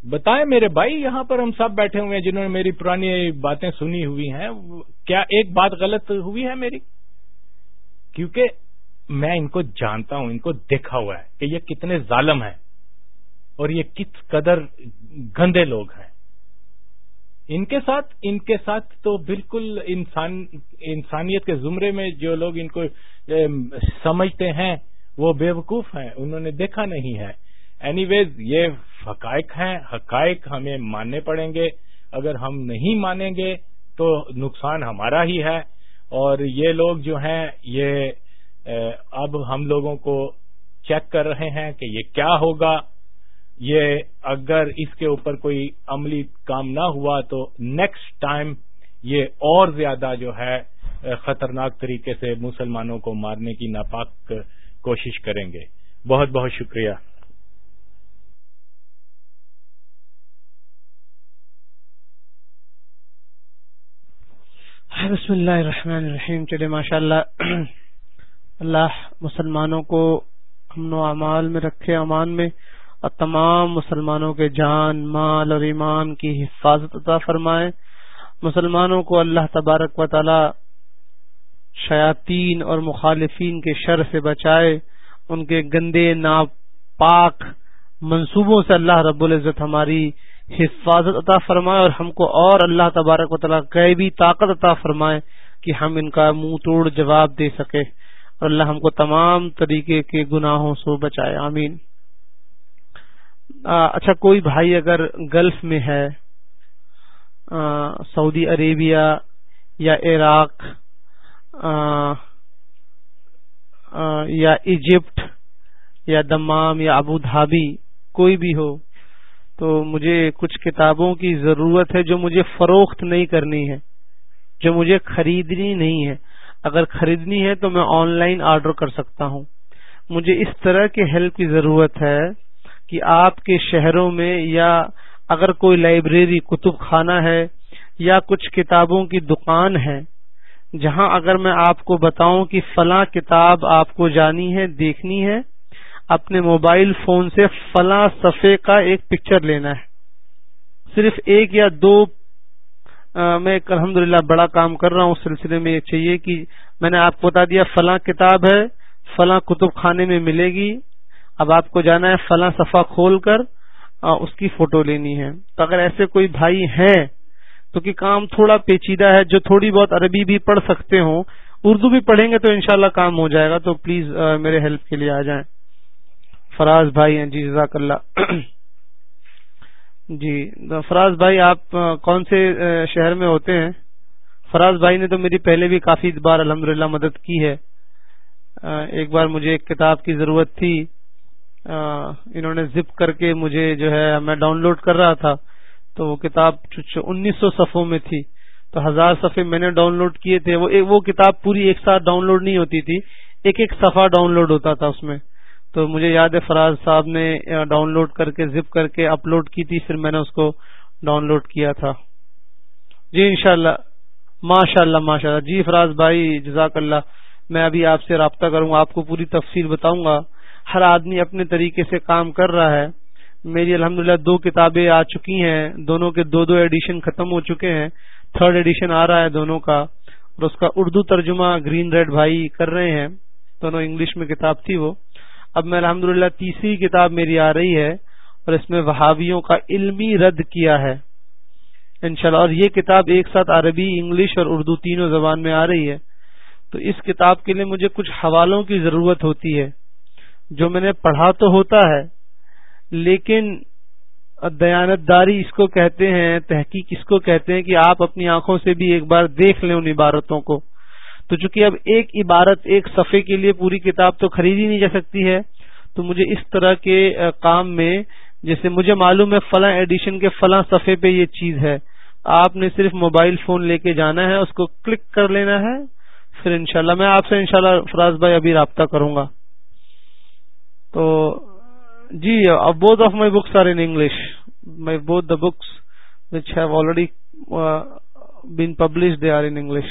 بتائیں میرے بھائی، یہاں پر ہم سب بیٹھے ہوئے ہیں، جنہوں نے میری پرانی باتیں سنی ہوئی ہیں۔ کیا ایک بات غلط ہوئی ہے میری؟ کیونکہ میں ان کو جانتا ہوں، ان کو دیکھا ہوا ہے کہ یہ کتنے ظالم ہیں اور یہ کس قدر گندے لوگ ہیں۔ ان کے ساتھ، ان کے ساتھ تو بالکل انسان، انسانیت کے زمرے میں جو لوگ ان کو سمجھتے ہیں، وہ بے وقوف ہیں، انہوں نے دیکھا نہیں ہے۔ اینی ویز یہ حقائق ہیں، حقائق ہمیں ماننے پڑیں گے۔ اگر ہم نہیں مانیں گے تو نقصان ہمارا ہی ہے۔ اور یہ لوگ جو ہیں، یہ اب ہم لوگوں کو چیک کر رہے ہیں کہ یہ کیا ہوگا۔ یہ اگر اس کے اوپر کوئی عملی کام نہ ہوا تو نیکسٹ ٹائم یہ اور زیادہ جو ہے، خطرناک طریقے سے مسلمانوں کو مارنے کی ناپاک کوشش کریں گے۔ بہت بہت شکریہ۔ بسم اللہ الرحمن الرحیم۔ چلے ماشاء اللہ اللہ مسلمانوں کو امن و اعمال میں رکھے، امان میں، اور تمام مسلمانوں کے جان، مال اور ایمان کی حفاظت عطا فرمائے۔ مسلمانوں کو اللہ تبارک و تعالی شیاطین اور مخالفین کے شر سے بچائے، ان کے گندے، ناپاک منصوبوں سے اللہ رب العزت ہماری حفاظت عطا فرمائے اور ہم کو اور اللہ تبارک و تعالیٰ بھی طاقت عطا فرمائے کہ ہم ان کا منہ توڑ جواب دے سکے اور اللہ ہم کو تمام طریقے کے گناہوں سے بچائے، آمین۔ اچھا کوئی بھائی اگر گلف میں ہے سعودی عربیہ یا عراق یا ایجپٹ یا دمام یا ابو دھابی، کوئی بھی ہو تو مجھے کچھ کتابوں کی ضرورت ہے جو مجھے فروخت نہیں کرنی ہے، جو مجھے خریدنی نہیں ہے۔ اگر خریدنی ہے تو میں آن لائن آرڈر کر سکتا ہوں۔ مجھے اس طرح کے ہیلپ کی ضرورت ہے کہ آپ کے شہروں میں یا اگر کوئی لائبریری، کتب خانہ ہے یا کچھ کتابوں کی دکان ہے، جہاں اگر میں آپ کو بتاؤں کہ فلاں کتاب آپ کو جانی ہے، دیکھنی ہے اپنے موبائل فون سے فلاں صفحے کا ایک پکچر لینا ہے۔ صرف ایک یا دو میں الحمد بڑا کام کر رہا ہوں۔ اس سلسلے میں یہ چاہیے کہ میں نے آپ کو بتا دیا، فلاں کتاب ہے، فلاں کتب خانے میں ملے گی۔ اب آپ کو جانا ہے فلاں صفحہ کھول کر اس کی فوٹو لینی ہے۔ تو اگر ایسے کوئی بھائی ہیں، تو کہ کام تھوڑا پیچیدہ ہے، جو تھوڑی بہت عربی بھی پڑھ سکتے ہوں، اردو بھی پڑھیں گے تو انشاءاللہ کام ہو جائے گا۔ تو پلیز میرے ہیلپ کے لیے آ جائیں۔ فراز بھائی ہیں جی جزاک اللہ۔ جی فراز بھائی، آپ کون سے شہر میں ہوتے ہیں؟ فراز بھائی نے تو میری پہلے بھی کافی بار الحمد مدد کی ہے۔ ایک بار مجھے ایک کتاب کی ضرورت تھی۔ انہوں نے زپ کر کے مجھے جو ہے، میں ڈاؤن لوڈ کر رہا تھا۔ تو وہ کتاب انیس سو صفوں میں تھی۔ تو ہزار صفحے میں نے ڈاؤن لوڈ کیے تھے۔ وہ کتاب پوری ایک ساتھ ڈاؤن لوڈ نہیں ہوتی تھی۔ ایک ایک صفحہ ڈاؤن لوڈ ہوتا تھا اس میں۔ تو مجھے یاد ہے فراز صاحب نے ڈاؤن لوڈ کر کے زپ کر کے اپلوڈ کی تھی، پھر میں نے اس کو ڈاؤن لوڈ کیا تھا۔ جی انشاءاللہ ماشاء اللہ ماشاء اللہ جی فراز بھائی جزاک اللہ میں ابھی آپ سے رابطہ کروں گا آپ کو پوری تفصیل بتاؤں گا۔ ہر آدمی اپنے طریقے سے کام کر رہا ہے۔ میری الحمد دو کتابیں آ چکی ہیں۔ دونوں کے دو دو ایڈیشن ختم ہو چکے ہیں۔ تھرڈ ایڈیشن آ رہا ہے دونوں کا۔ اور اس کا اردو ترجمہ گرین ریڈ بھائی کر رہے ہیں۔ دونوں انگلش میں کتاب تھی وہ۔ اب میں الحمد تیسری کتاب میری آ رہی ہے اور اس میں وہابیوں کا علمی رد کیا ہے۔ انشاءاللہ، اور یہ کتاب ایک ساتھ عربی، انگلش اور اردو تینوں زبان میں آ رہی ہے۔ تو اس کتاب کے لیے مجھے کچھ حوالوں کی ضرورت ہوتی ہے۔ جو میں نے پڑھا تو ہوتا ہے، لیکن دیانت داری اس کو کہتے ہیں، تحقیق اس کو کہتے ہیں کہ آپ اپنی آنکھوں سے بھی ایک بار دیکھ لیں ان عبارتوں کو۔ تو چونکہ اب ایک عبارت، ایک صفحے کے لیے پوری کتاب تو خریدی نہیں جا سکتی ہے، تو مجھے اس طرح کے کام میں، جیسے مجھے معلوم ہے فلاں ایڈیشن کے فلاں صفحے پہ یہ چیز ہے۔ آپ نے صرف موبائل فون لے کے جانا ہے، اس کو کلک کر لینا ہے، پھر انشاءاللہ میں آپ سے انشاءاللہ فراز بھائی ابھی رابطہ کروں گا۔ تو جی both of my books are in English my both the books which have already been publish they are in English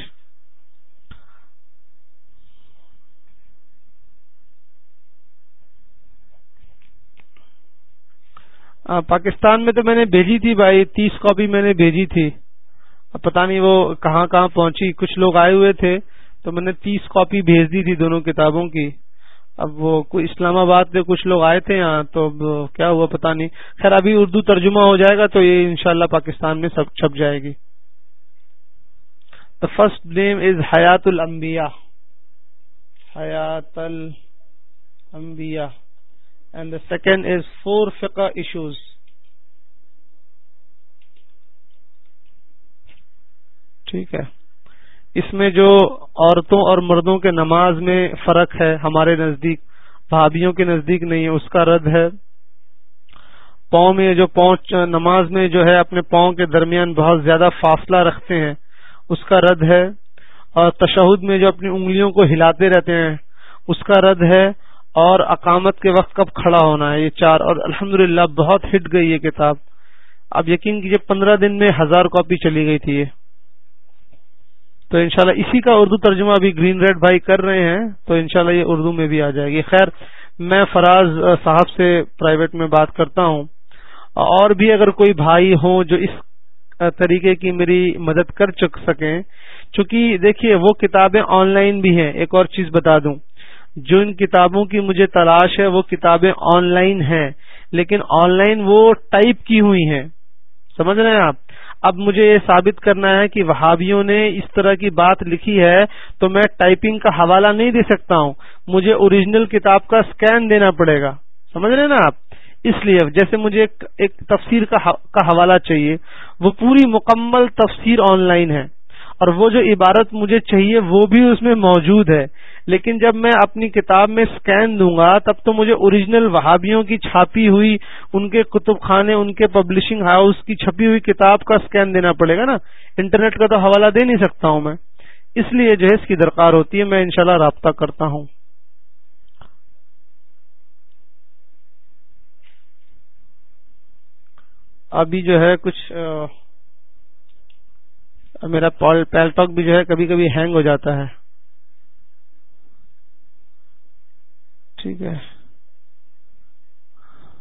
Pakistan میں تو میں نے بھیجی تھی بھائی، تیس کاپی میں نے بھیجی تھی۔ اب پتا نہیں وہ کہاں کہاں پہنچی۔ کچھ لوگ آئے ہوئے تھے، تو میں نے تیس کاپی بھیج دی تھی دونوں کتابوں کی۔ اب وہ اسلام آباد میں کچھ لوگ آئے تھے یہاں، تو کیا ہوا پتا نہیں۔ خیر، ابھی اردو ترجمہ ہو جائے گا تو یہ انشاءاللہ پاکستان میں سب چھپ جائے گی۔ دا فرسٹ نیم از حیات الانبیاء حیات الانبیاء and the second is for فقہ ایشوز ٹھیک ہے۔ اس میں جو عورتوں اور مردوں کے نماز میں فرق ہے، ہمارے نزدیک، بھابھیوں کے نزدیک نہیں ہے، اس کا رد ہے۔ پاؤں میں جو پاؤں، نماز میں جو ہے، اپنے پاؤں کے درمیان بہت زیادہ فاصلہ رکھتے ہیں، اس کا رد ہے۔ اور تشہد میں جو اپنی انگلیوں کو ہلاتے رہتے ہیں، اس کا رد ہے۔ اور اقامت کے وقت کب کھڑا ہونا ہے یہ چار اور الحمد بہت ہٹ گئی یہ کتاب۔ اب یقین کیجیے پندرہ دن میں ہزار کاپی چلی گئی تھی یہ۔ تو انشاءاللہ اسی کا اردو ترجمہ ابھی گرین ریڈ بھائی کر رہے ہیں، تو انشاءاللہ یہ اردو میں بھی آ جائے گی۔ خیر، میں فراز صاحب سے پرائیویٹ میں بات کرتا ہوں۔ اور بھی اگر کوئی بھائی ہوں جو اس طریقے کی میری مدد کر چک سکیں، چونکہ دیکھیے وہ کتابیں آن لائن بھی ہیں۔ ایک اور چیز بتا دوں۔ جو ان کتابوں کی مجھے تلاش ہے، وہ کتابیں آن لائن ہیں، لیکن آن لائن وہ ٹائپ کی ہوئی ہیں۔ سمجھ رہے ہیں آپ؟ اب مجھے یہ ثابت کرنا ہے کہ وہابیوں نے اس طرح کی بات لکھی ہے تو میں ٹائپنگ کا حوالہ نہیں دے سکتا ہوں۔ مجھے اوریجنل کتاب کا سکین دینا پڑے گا۔ سمجھ رہے ہیں نا آپ؟ اس لیے جیسے مجھے ایک تفسیر کا حوالہ چاہیے، وہ پوری مکمل تفسیر آن لائن ہے، اور وہ جو عبارت مجھے چاہیے وہ بھی اس میں موجود ہے۔ لیکن جب میں اپنی کتاب میں سکین دوں گا، تب تو مجھے اوریجنل وہابیوں کی چھاپی ہوئی، ان کے کتب خانے، ان کے پبلشنگ ہاؤس کی چھپی ہوئی کتاب کا سکین دینا پڑے گا نا۔ انٹرنیٹ کا تو حوالہ دے نہیں سکتا ہوں میں۔ اس لیے جو ہے اس کی درکار ہوتی ہے، میں انشاءاللہ رابطہ کرتا ہوں۔ ابھی جو ہے کچھ میرا پیل ٹاک بھی جو ہے کبھی کبھی ہینگ ہو جاتا ہے۔ ٹھیک ہے ہاں،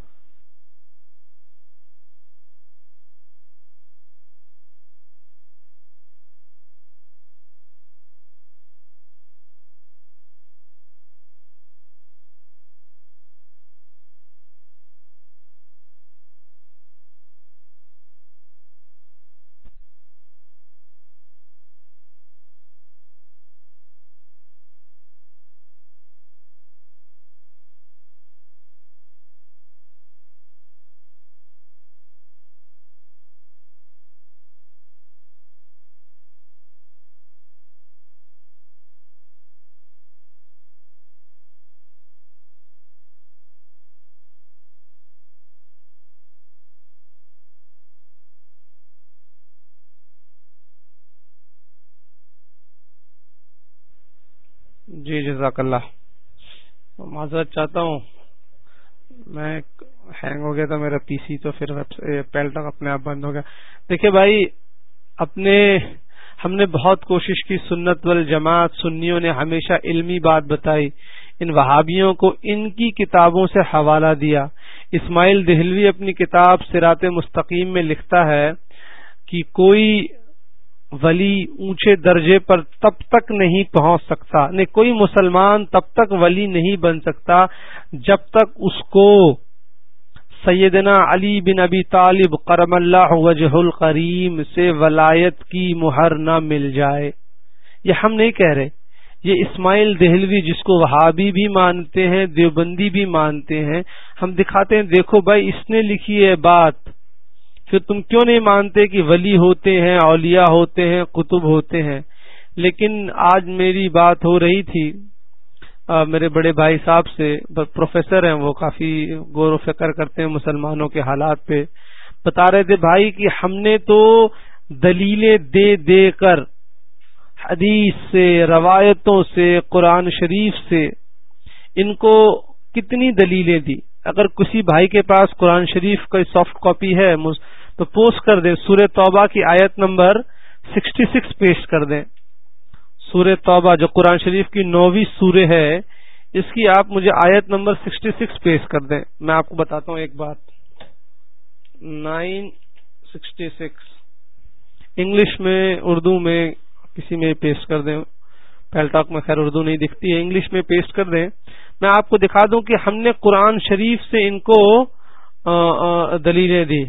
جی جزاک اللہ۔ معذرت چاہتا ہوں، میں ہینگ ہو گیا تھا میرا پی سی، تو پھر پہل تک اپنے آپ بند ہو گیا۔ دیکھیے بھائی، اپنے، ہم نے بہت کوشش کی، سنت والجماعت، سنیوں نے ہمیشہ علمی بات بتائی۔ ان وہابیوں کو ان کی کتابوں سے حوالہ دیا۔ اسماعیل دہلوی اپنی کتاب سرات مستقیم میں لکھتا ہے کہ کوئی ولی اونچے درجے پر تب تک نہیں پہنچ سکتا۔ نہیں کوئی مسلمان تب تک ولی نہیں بن سکتا جب تک اس کو سیدنا علی بن ابی طالب کرم اللہ وجہ القریم سے ولایت کی مہر نہ مل جائے۔ یہ ہم نہیں کہہ رہے۔ یہ اسماعیل دہلوی جس کو وہابی بھی مانتے ہیں، دیوبندی بھی مانتے ہیں، ہم دکھاتے ہیں، دیکھو بھائی اس نے لکھی ہے بات۔ پھر تم کیوں نہیں مانتے کہ ولی ہوتے ہیں، اولیاء ہوتے ہیں، کتب ہوتے ہیں؟ لیکن آج میری بات ہو رہی تھی میرے بڑے بھائی صاحب سے پروفیسر ہیں، وہ کافی غور و فکر کرتے ہیں مسلمانوں کے حالات پہ۔ بتا رہے تھے بھائی کہ ہم نے تو دلیلیں دے دے کر حدیث سے، روایتوں سے، قرآن شریف سے ان کو کتنی دلیلیں دی؟ اگر کسی بھائی کے پاس قرآن شریف کا سافٹ کاپی ہے تو پوسٹ کر دیں سورہ توبہ کی آیت نمبر سکسٹی سکس پیش کر دیں۔ سورہ توبہ جو قرآن شریف کی نویں سورہ ہے، اس کی آپ مجھے آیت نمبر سکسٹی سکس پیش کر دیں۔ میں آپ کو بتاتا ہوں ایک بات۔ Nine sixty six. انگلش میں، اردو میں کسی میں پیسٹ کر دیں۔ پہل ٹاک میں خیر اردو نہیں دکھتی ہے، انگلش میں پیسٹ کر دیں۔ میں آپ کو دکھا دوں کہ ہم نے قرآن شریف سے ان کو دلیلیں دی۔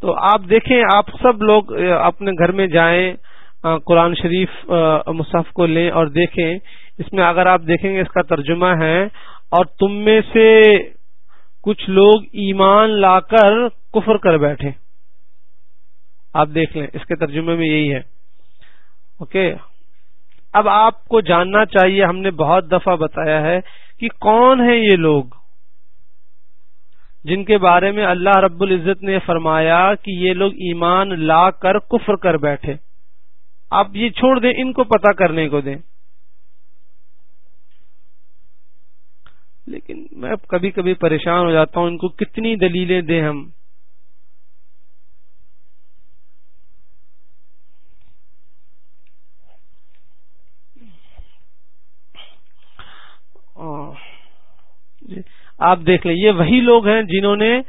تو آپ دیکھیں، آپ سب لوگ اپنے گھر میں جائیں قرآن شریف مصحف کو لیں اور دیکھیں۔ اس میں اگر آپ دیکھیں گے، اس کا ترجمہ ہے، اور تم میں سے کچھ لوگ ایمان لا کر کفر کر بیٹھے۔ آپ دیکھ لیں، اس کے ترجمے میں یہی ہے۔ اوکے؟ اب آپ کو جاننا چاہیے، ہم نے بہت دفعہ بتایا ہے کہ کون ہیں یہ لوگ؟ جن کے بارے میں اللہ رب العزت نے فرمایا کہ یہ لوگ ایمان لا کر کفر کر بیٹھے۔ آپ یہ چھوڑ دیں، ان کو پتا کرنے کو دیں۔ لیکن میں کبھی کبھی پریشان ہو جاتا ہوں، ان کو کتنی دلیلیں دیں ہم۔ جی۔ آپ دیکھ لیں، یہ وہی لوگ ہیں جنہوں نے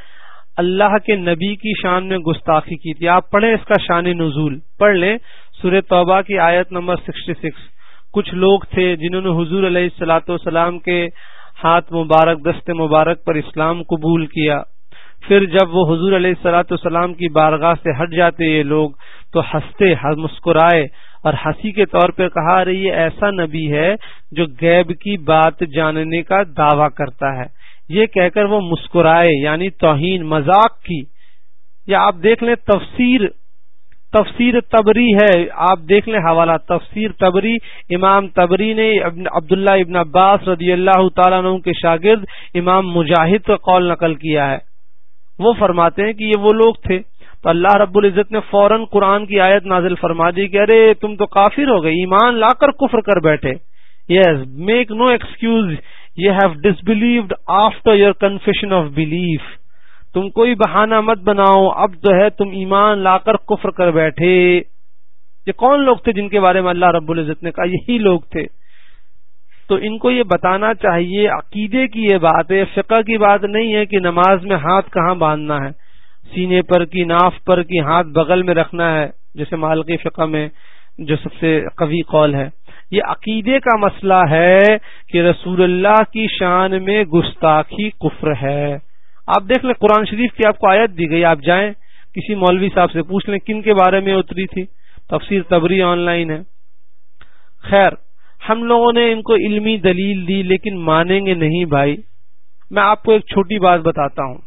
اللہ کے نبی کی شان میں گستاخی کی تھی۔ آپ پڑھیں اس کا شان نزول۔ پڑھ لیں سورہ توبہ کی آیت نمبر سکسٹی سکس۔ کچھ لوگ تھے جنہوں نے حضور علیہ السلاۃ والسلام کے ہاتھ مبارک، دست مبارک پر اسلام قبول کیا۔ پھر جب وہ حضور علیہ السلاۃ والسلام کی بارگاہ سے ہٹ جاتے یہ لوگ، تو ہنستے مسکرائے اور ہنسی کے طور پہ کہا رہی یہ ایسا نبی ہے جو غیب کی بات جاننے کا دعویٰ کرتا ہے۔ یہ کہہ کر وہ مسکرائے یعنی توہین، مذاق کی۔ یا آپ دیکھ لیں تفسیر تفسیر تبری ہے۔ آپ دیکھ لیں حوالہ، تفسیر تبری، امام تبری نے عبداللہ ابن عباس رضی اللہ تعالیٰ عنہ کے شاگرد امام مجاہد کا قول نقل کیا ہے۔ وہ فرماتے ہیں کہ یہ وہ لوگ تھے۔ تو اللہ رب العزت نے فوراً قرآن کی آیت نازل فرما دی کہ ارے تم تو کافر ہو گئے، ایمان لا کر کفر کر بیٹھے۔ Yes make no excuse you have disbelieved after your confession of belief تم کوئی بہانہ مت بناؤ، اب جو ہے تم ایمان لا کر کفر کر بیٹھے۔ یہ کون لوگ تھے جن کے بارے میں اللہ رب العزت نے کہا، یہی لوگ تھے۔ تو ان کو یہ بتانا چاہیے، عقیدے کی یہ بات ہے، فقہ کی بات نہیں ہے کہ نماز میں ہاتھ کہاں باندھنا ہے۔ سینے پر کی، ناف پر کی، ہاتھ بغل میں رکھنا ہے، جیسے مالکی فقہ میں جو سب سے قوی قول ہے۔ یہ عقیدے کا مسئلہ ہے کہ رسول اللہ کی شان میں گستاخی کفر ہے۔ آپ دیکھ لیں قرآن شریف کی آپ کو آیت دی گئی، آپ جائیں، کسی مولوی صاحب سے پوچھ لیں کن کے بارے میں اتری تھی۔ تفسیر تبری آن لائن ہے۔ خیر، ہم لوگوں نے ان کو علمی دلیل دی، لیکن مانیں گے نہیں بھائی۔ میں آپ کو ایک چھوٹی بات بتاتا ہوں۔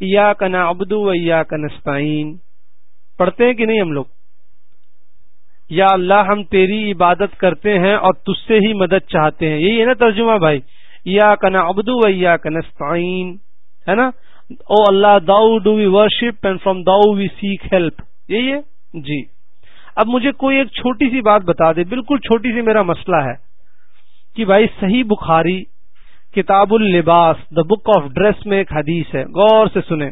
یا کنا ابدو و یا کنستین پڑھتے ہیں کہ نہیں ہم لوگ؟ یا اللہ ہم تیری عبادت کرتے ہیں اور تج سے ہی مدد چاہتے ہیں۔ یہی ہے نا ترجمہ بھائی؟ یا کنا ابدو و یا کنستین ہے نا؟ O Allah, thou do we worship and from thou we seek help. یہی ہے؟ جی۔ اب مجھے کوئی ایک چھوٹی سی بات بتا دے۔ بالکل چھوٹی سی میرا مسئلہ ہے کہ بھائی صحیح بخاری کتاب اللباس دا بک آف ڈریس میں ایک حدیث ہے۔ غور سے سنیں۔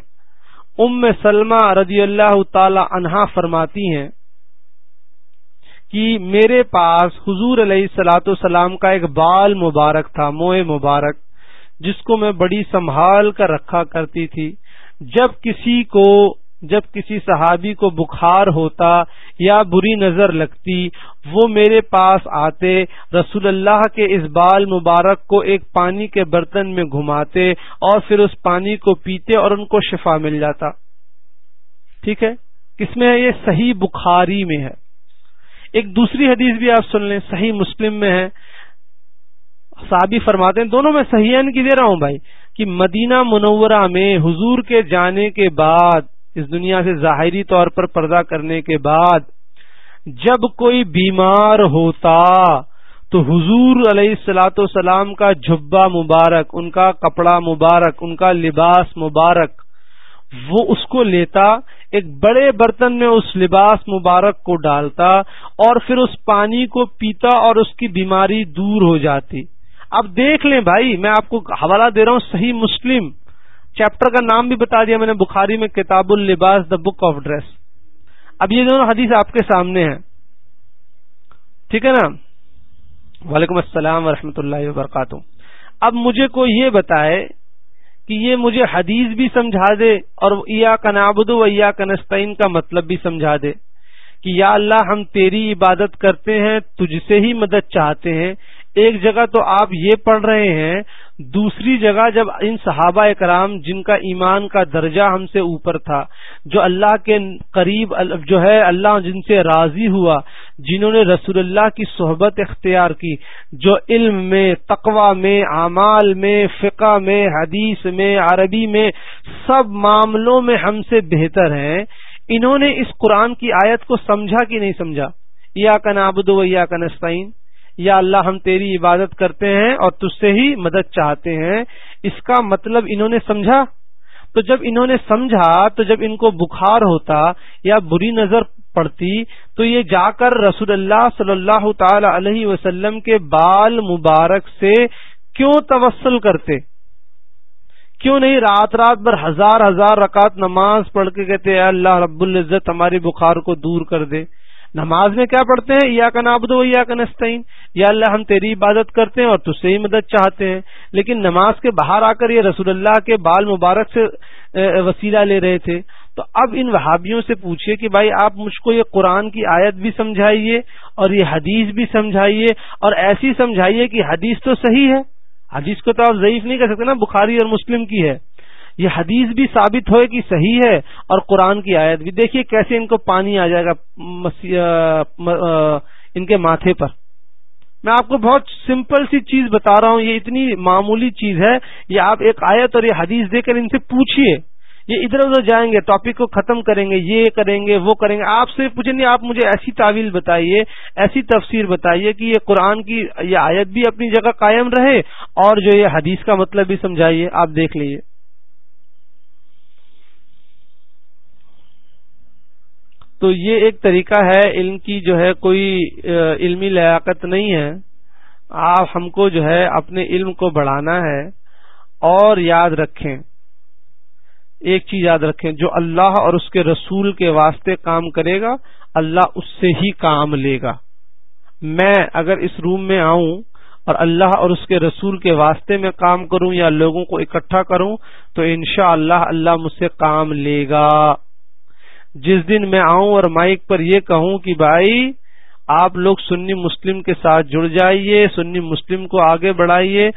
ام سلمہ رضی اللہ تعالی عنہا فرماتی ہیں کہ میرے پاس حضور علیہ سلاۃ والسلام کا ایک بال مبارک تھا، موئے مبارک، جس کو میں بڑی سنبھال کر رکھا کرتی تھی۔ جب کسی کو، جب کسی صحابی کو بخار ہوتا یا بری نظر لگتی، وہ میرے پاس آتے، رسول اللہ کے اس بال مبارک کو ایک پانی کے برتن میں گھماتے اور پھر اس پانی کو پیتے اور ان کو شفا مل جاتا۔ ٹھیک ہے؟ کس میں ہے؟ یہ صحیح بخاری میں ہے۔ ایک دوسری حدیث بھی آپ سن لیں، صحیح مسلم میں ہے۔ صحابی فرماتے ہیں، دونوں میں صحیح کی دے رہا ہوں بھائی، کہ مدینہ منورہ میں حضور کے جانے کے بعد، اس دنیا سے ظاہری طور پر پردہ کرنے کے بعد، جب کوئی بیمار ہوتا، تو حضور علیہ السلاۃ والسلام کا جھبا مبارک، ان کا کپڑا مبارک، ان کا لباس مبارک، وہ اس کو لیتا ایک بڑے برتن میں اس لباس مبارک کو ڈالتا اور پھر اس پانی کو پیتا اور اس کی بیماری دور ہو جاتی۔ اب دیکھ لیں بھائی، میں آپ کو حوالہ دے رہا ہوں، صحیح مسلم چیپٹر کا نام بھی بتا دیا میں نے، بخاری میں کتاب اللباس دا بک آف ڈریس اب یہ دونوں حدیث آپ کے سامنے ہیں۔ ٹھیک ہے نا؟ وعلیکم السلام ورحمۃ اللہ وبرکاتہ۔ اب مجھے کوئی یہ بتائے کہ یہ مجھے حدیث بھی سمجھا دے اور یا کنابد و یا کنستین کا مطلب بھی سمجھا دے کہ یا اللہ ہم تیری عبادت کرتے ہیں، تجھ سے ہی مدد چاہتے ہیں۔ ایک جگہ تو آپ یہ پڑھ رہے ہیں دوسری جگہ جب ان صحابہ کرام جن کا ایمان کا درجہ ہم سے اوپر تھا، جو اللہ کے قریب جو ہے اللہ جن سے راضی ہوا، جنہوں نے رسول اللہ کی صحبت اختیار کی، جو علم میں تقوا میں، اعمال میں، فقہ میں، حدیث میں، عربی میں، سب معاملوں میں ہم سے بہتر ہیں، انہوں نے اس قرآن کی آیت کو سمجھا کہ نہیں سمجھا؟ یا کنابد و یا کنستین یا اللہ ہم تیری عبادت کرتے ہیں اور تج سے ہی مدد چاہتے ہیں، اس کا مطلب انہوں نے سمجھا؟ تو جب انہوں نے سمجھا، تو جب ان کو بخار ہوتا یا بری نظر پڑتی، تو یہ جا کر رسول اللہ صلی اللہ تعالی علیہ وسلم کے بال مبارک سے کیوں توسل کرتے؟ کیوں نہیں رات رات بھر ہزار ہزار رکعت نماز پڑھ کے کہتے اللہ رب العزت ہماری بخار کو دور کر دے نماز میں کیا پڑھتے ہیں؟ یا کا نابد و یا کا نستعین۔ یا اللہ، ہم تیری عبادت کرتے ہیں اور تج سے ہی مدد چاہتے ہیں۔ لیکن نماز کے باہر آ کر یہ رسول اللہ کے بال مبارک سے وسیلہ لے رہے تھے۔ تو اب ان وہابیوں سے پوچھیے کہ بھائی، آپ مجھ کو یہ قرآن کی آیت بھی سمجھائیے اور یہ حدیث بھی سمجھائیے اور ایسی سمجھائیے کہ حدیث تو صحیح ہے۔ حدیث کو تو آپ ضعیف نہیں کر سکتے نا، بخاری اور مسلم کی ہے۔ یہ حدیث بھی ثابت ہوئے کہ صحیح ہے اور قرآن کی آیت بھی۔ دیکھیے کیسے ان کو پانی آ جائے گا ان کے ماتھے پر۔ میں آپ کو بہت سمپل سی چیز بتا رہا ہوں، یہ اتنی معمولی چیز ہے۔ یہ آپ ایک آیت اور یہ حدیث دے کر ان سے پوچھیے یہ ادھر ادھر جائیں گے ٹاپک کو ختم کریں گے، یہ کریں گے، وہ کریں گے۔ آپ سے پوچھیں گے، آپ مجھے ایسی تعویل بتائیے، ایسی تفسیر بتائیے کہ یہ قرآن کی یہ آیت بھی اپنی جگہ قائم رہے اور جو یہ حدیث کا مطلب بھی سمجھائیے۔ آپ دیکھ لیجیے تو یہ ایک طریقہ ہے، علم کی جو ہے کوئی علمی لیاقت نہیں ہے۔ آپ ہم کو جو ہے اپنے علم کو بڑھانا ہے اور یاد رکھیں۔ ایک چیز یاد رکھیں، جو اللہ اور اس کے رسول کے واسطے کام کرے گا، اللہ اس سے ہی کام لے گا۔ میں اگر اس روم میں آؤں اور اللہ اور اس کے رسول کے واسطے میں کام کروں یا لوگوں کو اکٹھا کروں، تو انشاءاللہ اللہ اللہ مجھ سے کام لے گا۔ جس دن میں آؤں اور مائک پر یہ کہوں کہ بھائی، آپ لوگ سنی مسلم کے ساتھ جڑ جائیے، سنی مسلم کو آگے بڑھائیے،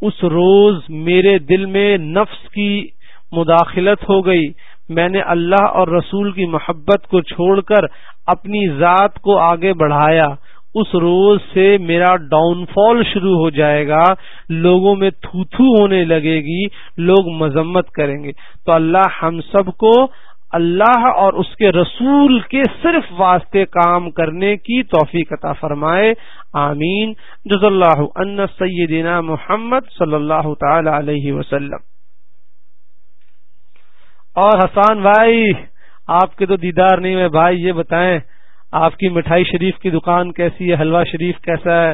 اس روز میرے دل میں نفس کی مداخلت ہو گئی۔ میں نے اللہ اور رسول کی محبت کو چھوڑ کر اپنی ذات کو آگے بڑھایا۔ اس روز سے میرا ڈاؤن فال شروع ہو جائے گا، لوگوں میں تھو تھو ہونے لگے گی، لوگ مذمت کریں گے۔ تو اللہ ہم سب کو اللہ اور اس کے رسول کے صرف واسطے کام کرنے کی توفیق عطا فرمائے۔ آمین۔ جز اللہ ان سیدنا محمد صلی اللہ تعالی علیہ وسلم۔ اور حسان بھائی، آپ کے تو دیدار نہیں ہوئے۔ بھائی، یہ بتائیں، آپ کی مٹھائی شریف کی دکان کیسی ہے؟ حلوہ شریف کیسا ہے؟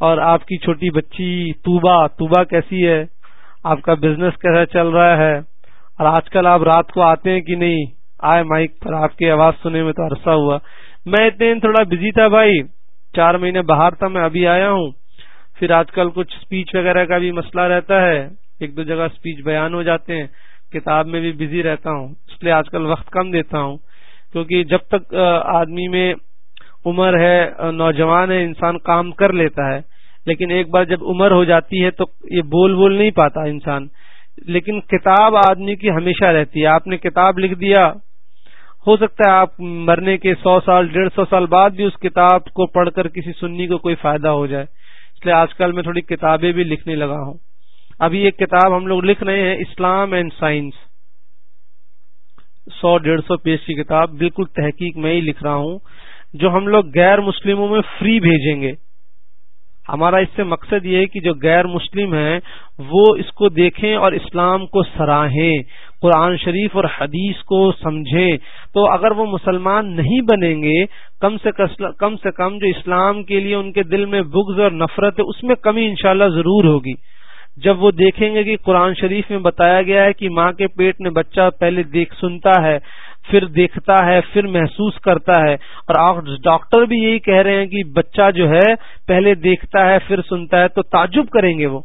اور آپ کی چھوٹی بچی توبا توبا کیسی ہے؟ آپ کا بزنس کیسا چل رہا ہے؟ اور آج کل آپ رات کو آتے ہیں کہ نہیں؟ آئے مائک پر آپ کی آواز سننے میں تو عرصہ ہوا۔ میں اتنے دن تھوڑا بزی تھا بھائی۔ چار مہینے باہر تھا، میں ابھی آیا ہوں۔ پھر آج کل کچھ اسپیچ وغیرہ کا بھی مسئلہ رہتا ہے۔ ایک دو جگہ اسپیچ بیان ہو جاتے ہیں۔ کتاب میں بھی بزی رہتا ہوں۔ اس لیے آج کل وقت کم دیتا ہوں۔ کیونکہ جب تک آدمی میں عمر ہے نوجوان ہے، انسان کام کر لیتا ہے۔ لیکن ایک بار جب عمر ہو جاتی ہے تو یہ بول بول نہیں پاتا انسان۔ لیکن کتاب آدمی کی ہمیشہ رہتی ہے۔ آپ نے کتاب لکھ دیا۔ ہو سکتا ہے آپ مرنے کے سو سال، ڈیڑھ سو سال بعد بھی اس کتاب کو پڑھ کر کسی سنی کو کوئی فائدہ ہو جائے۔ اس لیے آج کل میں تھوڑی کتابیں بھی لکھنے لگا ہوں۔ ابھی ایک کتاب ہم لوگ لکھ رہے ہیں، اسلام اینڈ سائنس۔ سو، ڈیڑھ سو پیج کی کتاب، بالکل تحقیق میں ہی لکھ رہا ہوں، جو ہم لوگ غیر مسلموں میں فری بھیجیں گے۔ ہمارا اس سے مقصد یہ ہے کہ جو غیر مسلم ہیں، وہ اس کو دیکھیں اور اسلام کو سراہیں، قرآن شریف اور حدیث کو سمجھیں۔ تو اگر وہ مسلمان نہیں بنیں گے، کم سے کم سے کم جو اسلام کے لیے ان کے دل میں بغض اور نفرت ہے، اس میں کمی انشاءاللہ ضرور ہوگی۔ جب وہ دیکھیں گے کہ قرآن شریف میں بتایا گیا ہے کہ ماں کے پیٹ میں بچہ پہلے دیکھ سنتا ہے پھر دیکھتا ہے، پھر محسوس کرتا ہے۔ اور ڈاکٹر بھی یہی کہہ رہے ہیں کہ بچہ جو ہے، پہلے دیکھتا ہے، پھر سنتا ہے۔ تو تعجب کریں گے وہ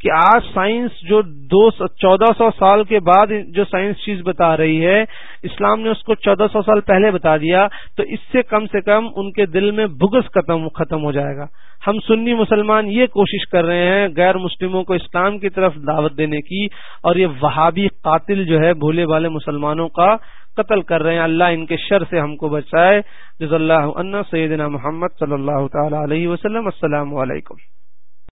کہ آج سائنس جو دو چودہ سو سال کے بعد جو سائنس چیز بتا رہی ہے، اسلام نے اس کو چودہ سو سال پہلے بتا دیا۔ تو اس سے کم سے کم ان کے دل میں بگس ختم ہو جائے گا۔ ہم سنی مسلمان یہ کوشش کر رہے ہیں غیر مسلموں کو اسلام کی طرف دعوت دینے کی۔ اور یہ وہابی قاتل جو ہے، بھولے والے مسلمانوں کا قتل کر رہے ہیں، اللہ ان کے شر سے ہم کو بچائے۔ جز اللہ سیدنا محمد صلی اللہ تعالی علیہ وسلم، السلام علیکم۔